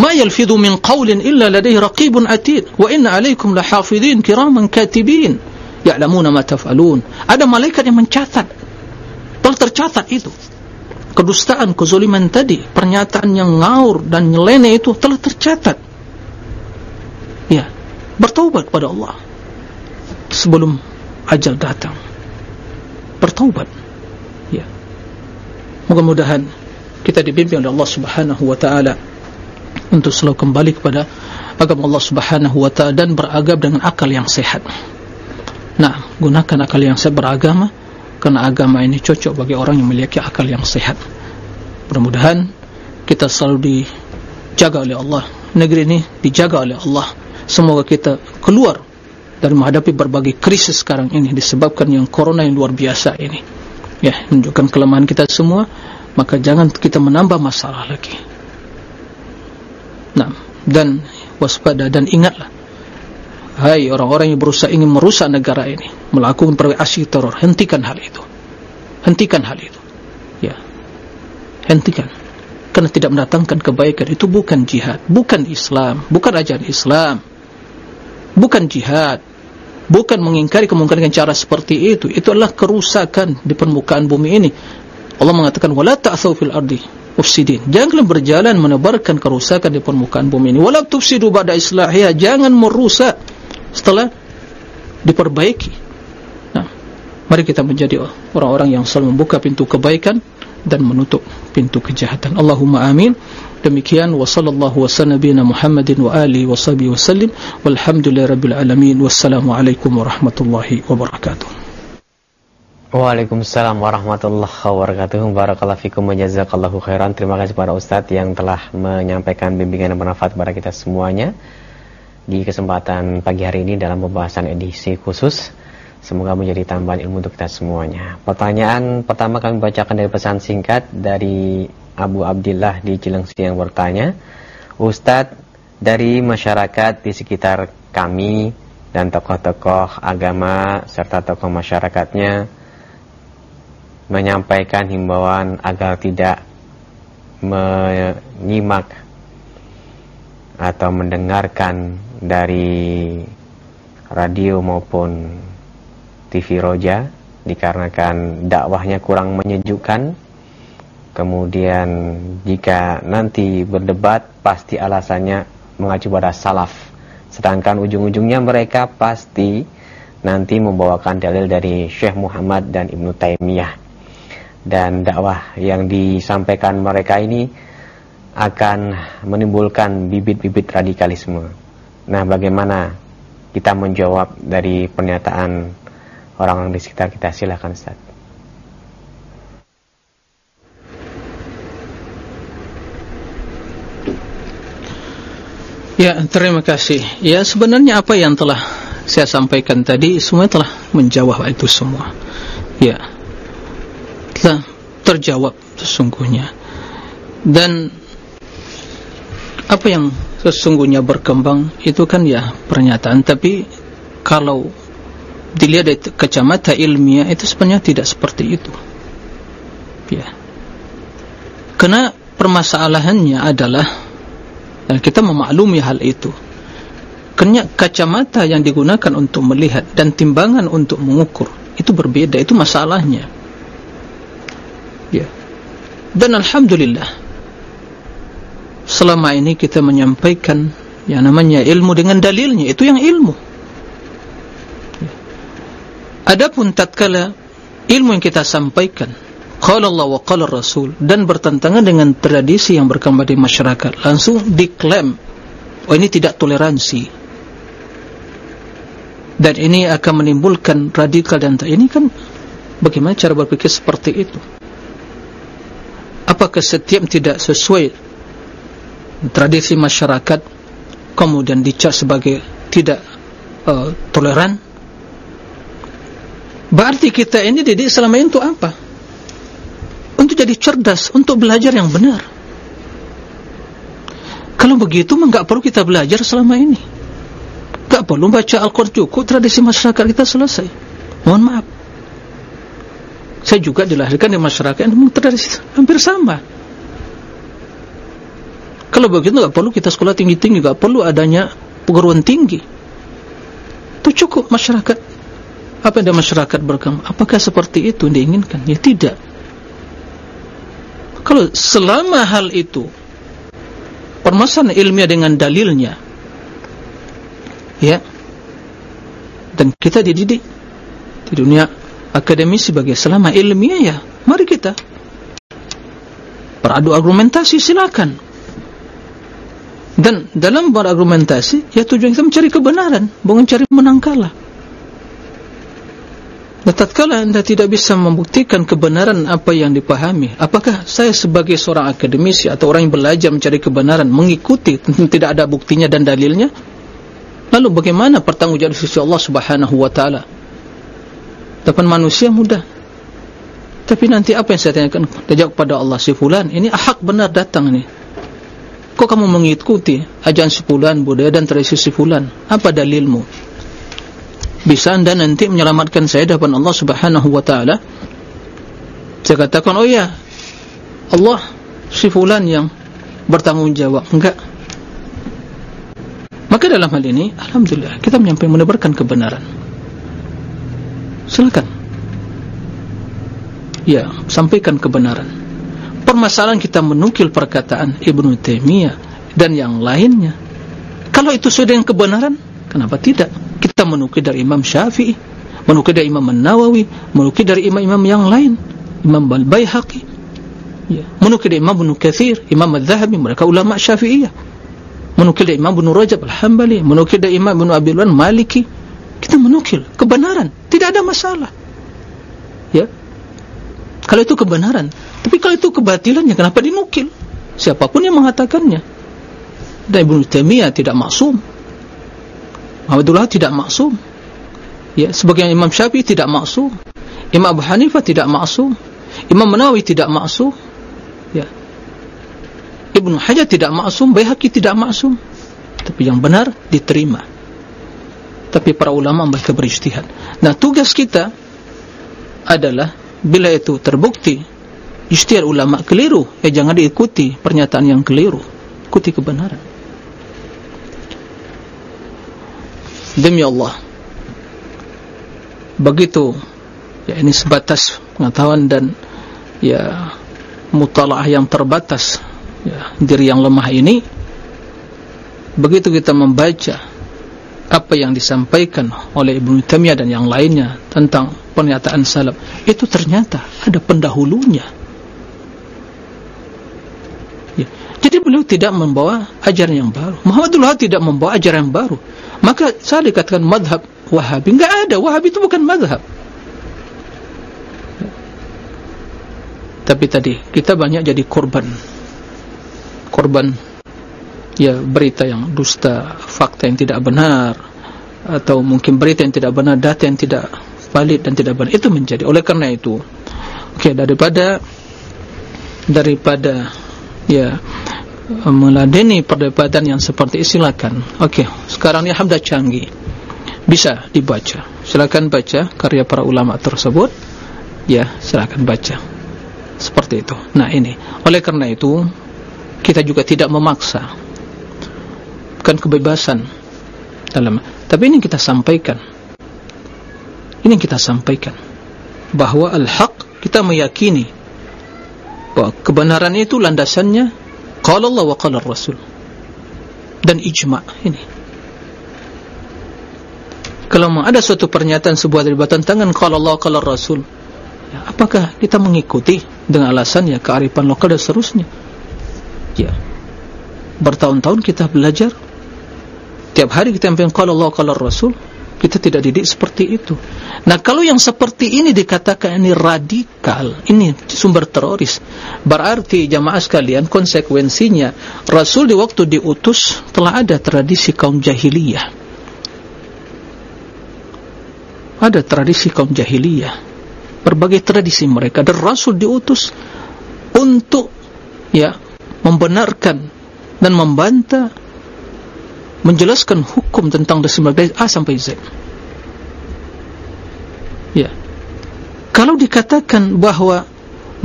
yalfidhu min qawlin illa ladayhi raqibun atid wa inna alaikum lahafidhin kiraman katibin. Ya'lamuna ma taf'alun. Ada malaikat yang mencatat. Telah tercatat itu. Kedustaan kezaliman tadi pernyataan yang ngaur dan nyeleneh itu telah tercatat. Ya bertaubat kepada Allah sebelum ajal datang. Bertaubat. Ya. Mudah-mudahan kita dibimbing oleh Allah Subhanahu wa taala untuk selalu kembali kepada agama Allah Subhanahu wa taala dan beragam dengan akal yang sehat. Nah, gunakan akal yang sehat beragama karena agama ini cocok bagi orang yang memiliki akal yang sehat. Mudah-mudahan kita selalu dijaga oleh Allah. Negeri ini dijaga oleh Allah. Semoga kita keluar dari menghadapi berbagai krisis sekarang ini disebabkan yang corona yang luar biasa ini. Ya, menunjukkan kelemahan kita semua, maka jangan kita menambah masalah lagi. Nah, dan waspada dan ingatlah Hai orang-orang yang berusaha ingin merusak negara ini Melakukan perwira asyik teror Hentikan hal itu. Hentikan hal itu. Ya. Hentikan. Karena tidak mendatangkan kebaikan. Itu bukan jihad. Bukan Islam. Bukan ajaran Islam. Bukan jihad. Bukan mengingkari kemungkinan dengan cara seperti itu. Itu adalah kerusakan di permukaan bumi ini. Allah mengatakan Wala ta'athaw fil ardi Ufsidin Janganlah berjalan menebarkan kerusakan di permukaan bumi ini Wala tufsidu ba'da islahiyah Jangan merusak setelah diperbaiki. Nah, mari kita menjadi orang-orang yang selalu membuka pintu kebaikan dan menutup pintu kejahatan. Allahumma amin. Demikian wa sallallahu wasallam nabiyina Muhammadin wa alihi wa sahbihi wasallim walhamdulillahirabbil alamin wassalamu alaikum warahmatullahi wabarakatuh. Waalaikumsalam warahmatullahi wabarakatuh Barakallahu fikum jazakallahu khairan Terima kasih kepada Ustadz yang telah menyampaikan bimbingan yang bermanfaat kepada kita semuanya di kesempatan pagi hari ini dalam pembahasan edisi khusus. Semoga menjadi tambahan ilmu untuk kita semuanya. Pertanyaan pertama kami bacakan dari pesan singkat dari Abu Abdillah di Cilengsi yang bertanya, Ustadz, dari masyarakat di sekitar kami dan tokoh-tokoh agama serta tokoh masyarakatnya menyampaikan himbauan agar tidak menyimak atau mendengarkan dari radio maupun TV Roja dikarenakan dakwahnya kurang menyejukkan. Kemudian jika nanti berdebat pasti alasannya mengacu pada salaf. Sedangkan ujung-ujungnya mereka pasti nanti membawakan dalil dari Syekh Muhammad dan Ibnu Taimiyah dan dakwah yang disampaikan mereka ini akan menimbulkan bibit-bibit radikalisme Nah, bagaimana kita menjawab dari pernyataan orang-orang di sekitar kita? Silakan Ustaz. Ya, terima kasih. Ya, sebenarnya apa yang telah saya sampaikan tadi semua telah menjawab itu semua. Ya. Telah terjawab sesungguhnya. Dan apa yang sesungguhnya berkembang itu kan ya pernyataan. Tapi kalau dilihat dari kacamata ilmiah itu sebenarnya tidak seperti itu. Ya. Karena permasalahannya adalah dan kita memaklumi hal itu karena kacamata yang digunakan untuk melihat dan timbangan untuk mengukur itu berbeda itu masalahnya. ya dan alhamdulillah selama ini kita menyampaikan yang namanya ilmu dengan dalilnya itu yang ilmu. Adapun tatkala ilmu yang kita sampaikan qala Allah wa qala Rasul dan bertentangan dengan tradisi yang berkembang di masyarakat langsung diklaim oh ini tidak toleransi. Dan ini akan menimbulkan radikal dan ini kan bagaimana cara berpikir seperti itu apakah setiap tidak sesuai tradisi masyarakat kemudian dicap sebagai tidak uh, toleran? Berarti kita ini didik selama ini untuk apa? Untuk jadi cerdas untuk belajar yang benar. Kalau begitu enggak perlu kita belajar selama ini. Enggak perlu baca Al-Quran cukup tradisi masyarakat kita selesai. Mohon maaf saya juga dilahirkan di masyarakat yang hampir sama kalau begitu tidak perlu kita sekolah tinggi-tinggi, tidak perlu adanya perguruan tinggi. Itu cukup masyarakat. Apa yang masyarakat berkembang? Apakah seperti itu yang diinginkan? Ya tidak. Kalau selama hal itu permasalahan ilmiah dengan dalilnya, ya, dan kita dididik di dunia akademisi sebagai selama ilmiah ya, mari kita beradu argumentasi silakan dan dalam berargumentasi ya tujuan kita mencari kebenaran bukan mencari menang kalah Nah, tatkala anda tidak bisa membuktikan kebenaran apa yang dipahami, apakah saya sebagai seorang akademisi atau orang yang belajar mencari kebenaran mengikuti tidak ada buktinya dan dalilnya? Lalu bagaimana pertanggungjawab sisi Allah Subhanahu wa taala? Depan manusia mudah. Tapi nanti apa yang saya tanyakan? Dia kepada Allah si fulan, ini hak benar datang ini. Kok kamu mengikuti ajaran si fulan, budaya dan tradisi si fulan? Apa dalilmu? bisa anda nanti menyelamatkan saya depan Allah subhanahu wa ta'ala saya katakan oh ya Allah si fulan yang bertanggungjawab enggak maka dalam hal ini Alhamdulillah kita menyampaikan menebarkan kebenaran silakan. Ya sampaikan kebenaran. Permasalahan kita menukil perkataan Ibnu Taimiyah dan yang lainnya. Kalau itu sudah yang kebenaran kenapa tidak? Kita menukil dari Imam Syafi'i menukil dari Imam Nawawi menukil dari imam-imam yang lain. Imam Al-Bayhaqi ya. menukil dari Imam Ibn Kathir Imam Al-Zahabi mereka ulama Syafi'iyah. Menukil dari Imam Ibn Rajab Al-Hambali menukil dari Imam Ibn Abilwan Maliki kita menukil kebenaran. Tidak ada masalah. Ya? Kalau itu kebenaran tapi kalau itu kebatilannya kenapa dinukil? Siapapun yang mengatakannya. Dan Ibn Taymiyah tidak maksum. Abdullah tidak maksum. Ya sebagian Imam Syafi'i tidak maksum. Imam Abu Hanifah tidak maksum. Imam Nawawi tidak maksum. Ya. Ibnu Hajar tidak maksum. Baihaqi tidak maksum. Tapi yang benar diterima tapi para ulama mereka berijtihad. Nah tugas kita adalah bila itu terbukti ijtihad ulama keliru ya jangan diikuti pernyataan yang keliru. Ikuti kebenaran. Demi Allah. Begitu ya ini sebatas pengetahuan dan ya mutalaah yang terbatas ya diri yang lemah ini. Begitu kita membaca apa yang disampaikan oleh Ibnu Taimiyah dan yang lainnya tentang pernyataan salaf itu ternyata ada pendahulunya. Ya. jadi beliau tidak membawa ajaran yang baru. Muhammadullah tidak membawa ajaran yang baru. Maka saya dikatakan madhab wahabi enggak ada, wahabi itu bukan madhab tapi tadi kita banyak jadi korban. Korban ya berita yang dusta fakta yang tidak benar atau mungkin berita yang tidak benar data yang tidak valid dan tidak benar itu menjadi oleh karena itu okay, daripada daripada ya meladeni perdebatan yang seperti silakan. Okey, sekarang ni hamdah canggih. Bisa dibaca. Silakan baca karya para ulama tersebut. Ya, silakan baca. Seperti itu. Nah, ini. Oleh karena itu, kita juga tidak memaksa. Bukan kebebasan dalam tapi ini kita sampaikan. Ini kita sampaikan. Bahwa al-haq kita meyakini bahwa kebenaran itu landasannya Qala Allah wa qala Rasul. Dan ijma' ini. Kalau ada suatu pernyataan sebuah dari tangan qala Allah qala Rasul ya, apakah kita mengikuti dengan alasan ya kearifan lokal dan seterusnya? Ya. Bertahun-tahun kita belajar tiap hari kita sampai qala Allah qala Rasul kita tidak didik seperti itu. Nah, kalau yang seperti ini dikatakan ini radikal, ini sumber teroris, berarti jamaah sekalian konsekuensinya Rasul di waktu diutus telah ada tradisi kaum jahiliyah. Ada tradisi kaum jahiliyah. Berbagai tradisi mereka dan Rasul diutus untuk ya membenarkan dan membantah menjelaskan hukum tentang dari A sampai Z. Ya. Kalau dikatakan bahawa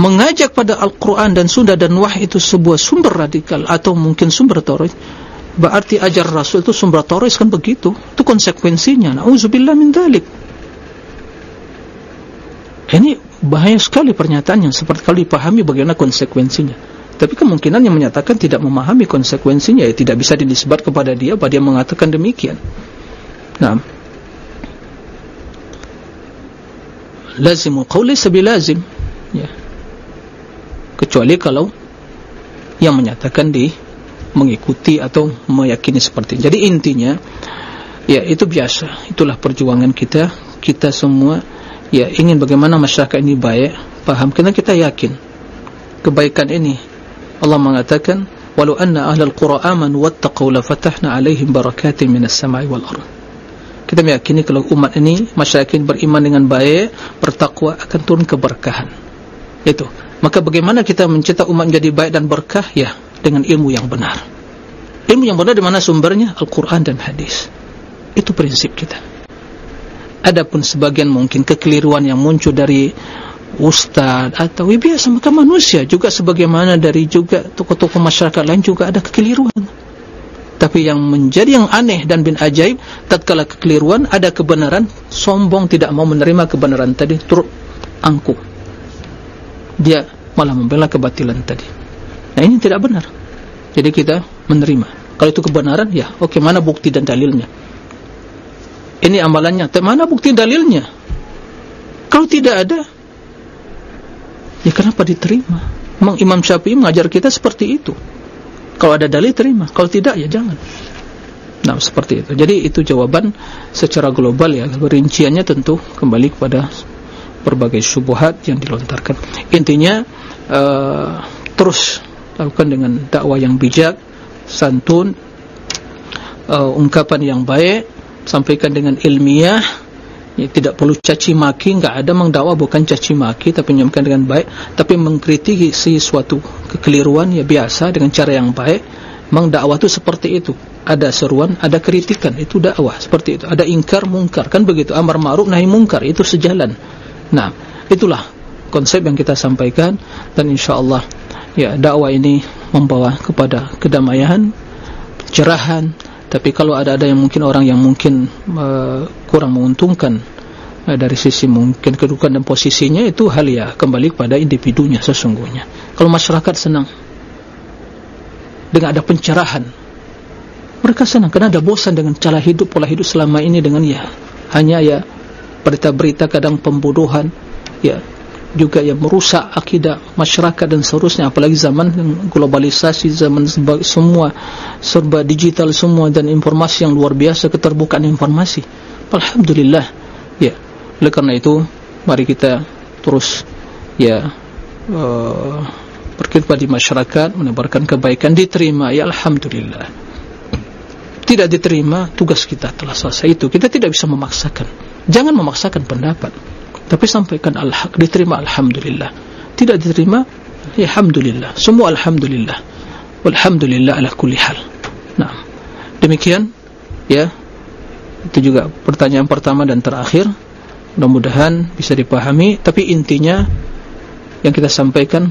mengajak pada Al-Quran dan Sunda dan Wahy itu sebuah sumber radikal atau mungkin sumber teroris, berarti ajar Rasul itu sumber teroris kan begitu? Itu konsekuensinya. Nauzubillah min dalik. Ini bahaya sekali pernyataan yang seperti kalau dipahami bagaimana konsekuensinya. Tapi kemungkinan yang menyatakan tidak memahami konsekuensinya ya tidak bisa dinisbat kepada dia bahwa dia mengatakan demikian. Nah. Lazimul qauli sabilazim. Ya. Kecuali kalau yang menyatakan di mengikuti atau meyakini seperti ini. Jadi intinya ya itu biasa itulah perjuangan kita kita semua ya ingin bagaimana masyarakat ini baik paham karena kita yakin kebaikan ini Allah mengatakan walau anna ahlal qura amanu wattaqu la fatahna alaihim barakatin minas sama'i wal ardh kita meyakini kalau umat ini masyarakat beriman dengan baik bertakwa akan turun keberkahan. Itu. Maka bagaimana kita mencetak umat menjadi baik dan berkah? Ya dengan ilmu yang benar. Ilmu yang benar di mana sumbernya? Al-Quran dan Hadis. Itu prinsip kita. Adapun sebagian mungkin kekeliruan yang muncul dari ustaz atau ya biasa maka manusia juga sebagaimana dari juga tokoh-tokoh masyarakat lain juga ada kekeliruan. Tapi yang menjadi yang aneh dan bin ajaib tatkala kekeliruan ada kebenaran sombong tidak mau menerima kebenaran tadi turut angkuh. Dia malah membela kebatilan tadi. Nah ini tidak benar. Jadi kita menerima. Kalau itu kebenaran ya oke okay, mana bukti dan dalilnya? Ini amalannya. Mana bukti dalilnya? Kalau tidak ada ya kenapa diterima? Memang Imam Syafi'i mengajar kita seperti itu. Kalau ada dalil terima. Kalau tidak ya jangan. Nah seperti itu. Jadi itu jawaban secara global ya. Rinciannya tentu kembali kepada berbagai syubhat yang dilontarkan. Intinya uh, terus lakukan dengan dakwah yang bijak santun uh, ungkapan yang baik sampaikan dengan ilmiah ya, tidak perlu caci maki enggak ada mengdakwah bukan caci maki tapi menyampaikan dengan baik tapi mengkritisi suatu kekeliruan ya biasa dengan cara yang baik. Memang dakwah itu seperti itu. Ada seruan ada kritikan itu dakwah seperti itu. Ada ingkar mungkar kan begitu. Amar ma'ruf nahi mungkar itu sejalan. Nah itulah konsep yang kita sampaikan dan insyaallah ya dakwah ini membawa kepada kedamaian cerahan tapi kalau ada-ada yang mungkin orang yang mungkin uh, kurang menguntungkan uh, dari sisi mungkin kedudukan dan posisinya itu hal ya kembali kepada individunya sesungguhnya. Kalau masyarakat senang dengan ada pencerahan mereka senang karena ada bosan dengan cara hidup pola hidup selama ini dengan ya hanya ya berita-berita kadang pembodohan ya juga yang merusak akidah masyarakat dan seterusnya. Apalagi zaman globalisasi zaman semua serba digital semua dan informasi yang luar biasa keterbukaan informasi. Alhamdulillah. Ya. Oleh karena itu mari kita terus ya uh, berkhidmat di masyarakat menebarkan kebaikan. Diterima ya Alhamdulillah. Tidak diterima tugas kita telah selesai. Itu kita tidak bisa memaksakan. Jangan memaksakan pendapat tapi sampaikan al-haq diterima alhamdulillah. Tidak diterima ya alhamdulillah. Semua alhamdulillah. Walhamdulillah ala kulli hal. Nah demikian ya. Itu juga pertanyaan pertama dan terakhir. Mudah-mudahan bisa dipahami. Tapi intinya yang kita sampaikan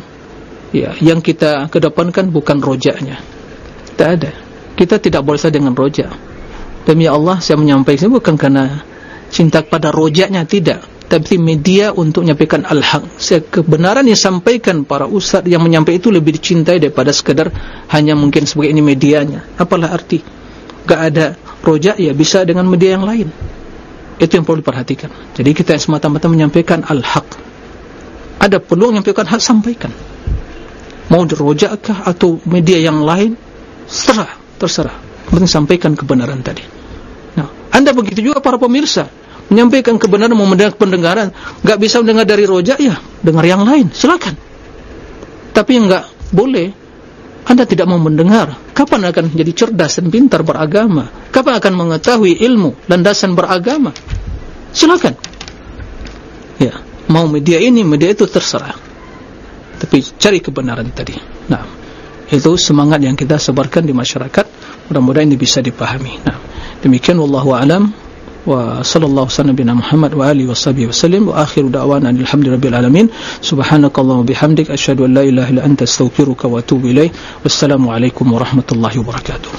ya yang kita kedepankan bukan rojaknya. Tidak ada. Kita tidak boleh saja dengan rojak. Demi Allah saya menyampaikan bukan karena cinta pada rojaknya tidak tapi media untuk menyampaikan al-haq. Kebenaran yang disampaikan para ustaz yang menyampaikan itu lebih dicintai daripada sekadar hanya mungkin sebagai ini medianya. Apalah arti? Enggak ada rojak ya bisa dengan media yang lain. Itu yang perlu diperhatikan. Jadi kita semata-mata menyampaikan al-haq. Ada peluang menyampaikan hak sampaikan. Mau dirojakkah atau media yang lain? Terserah terserah. Penting sampaikan kebenaran tadi. Nah anda begitu juga para pemirsa menyampaikan kebenaran mau mendengar pendengaran. Enggak bisa mendengar dari rojak ya. Dengar yang lain. Silakan. Tapi enggak boleh anda tidak mau mendengar. Kapan akan jadi cerdas dan pintar beragama? Kapan akan mengetahui ilmu landasan beragama? Silakan. Ya mau media ini media itu terserah. Tapi cari kebenaran tadi. Nah itu semangat yang kita sebarkan di masyarakat. Mudah-mudahan ini bisa dipahami. Nah demikian wallahu alam وصلى الله وسلم بنا محمد وآله وصحبه وسلم وآخر دعوانا أن الحمد رب العالمين سبحانك اللهم وبحمدك أشهد أن لا إله إلا أنت استغفرك وأتوب إليه والسلام عليكم ورحمة الله وبركاته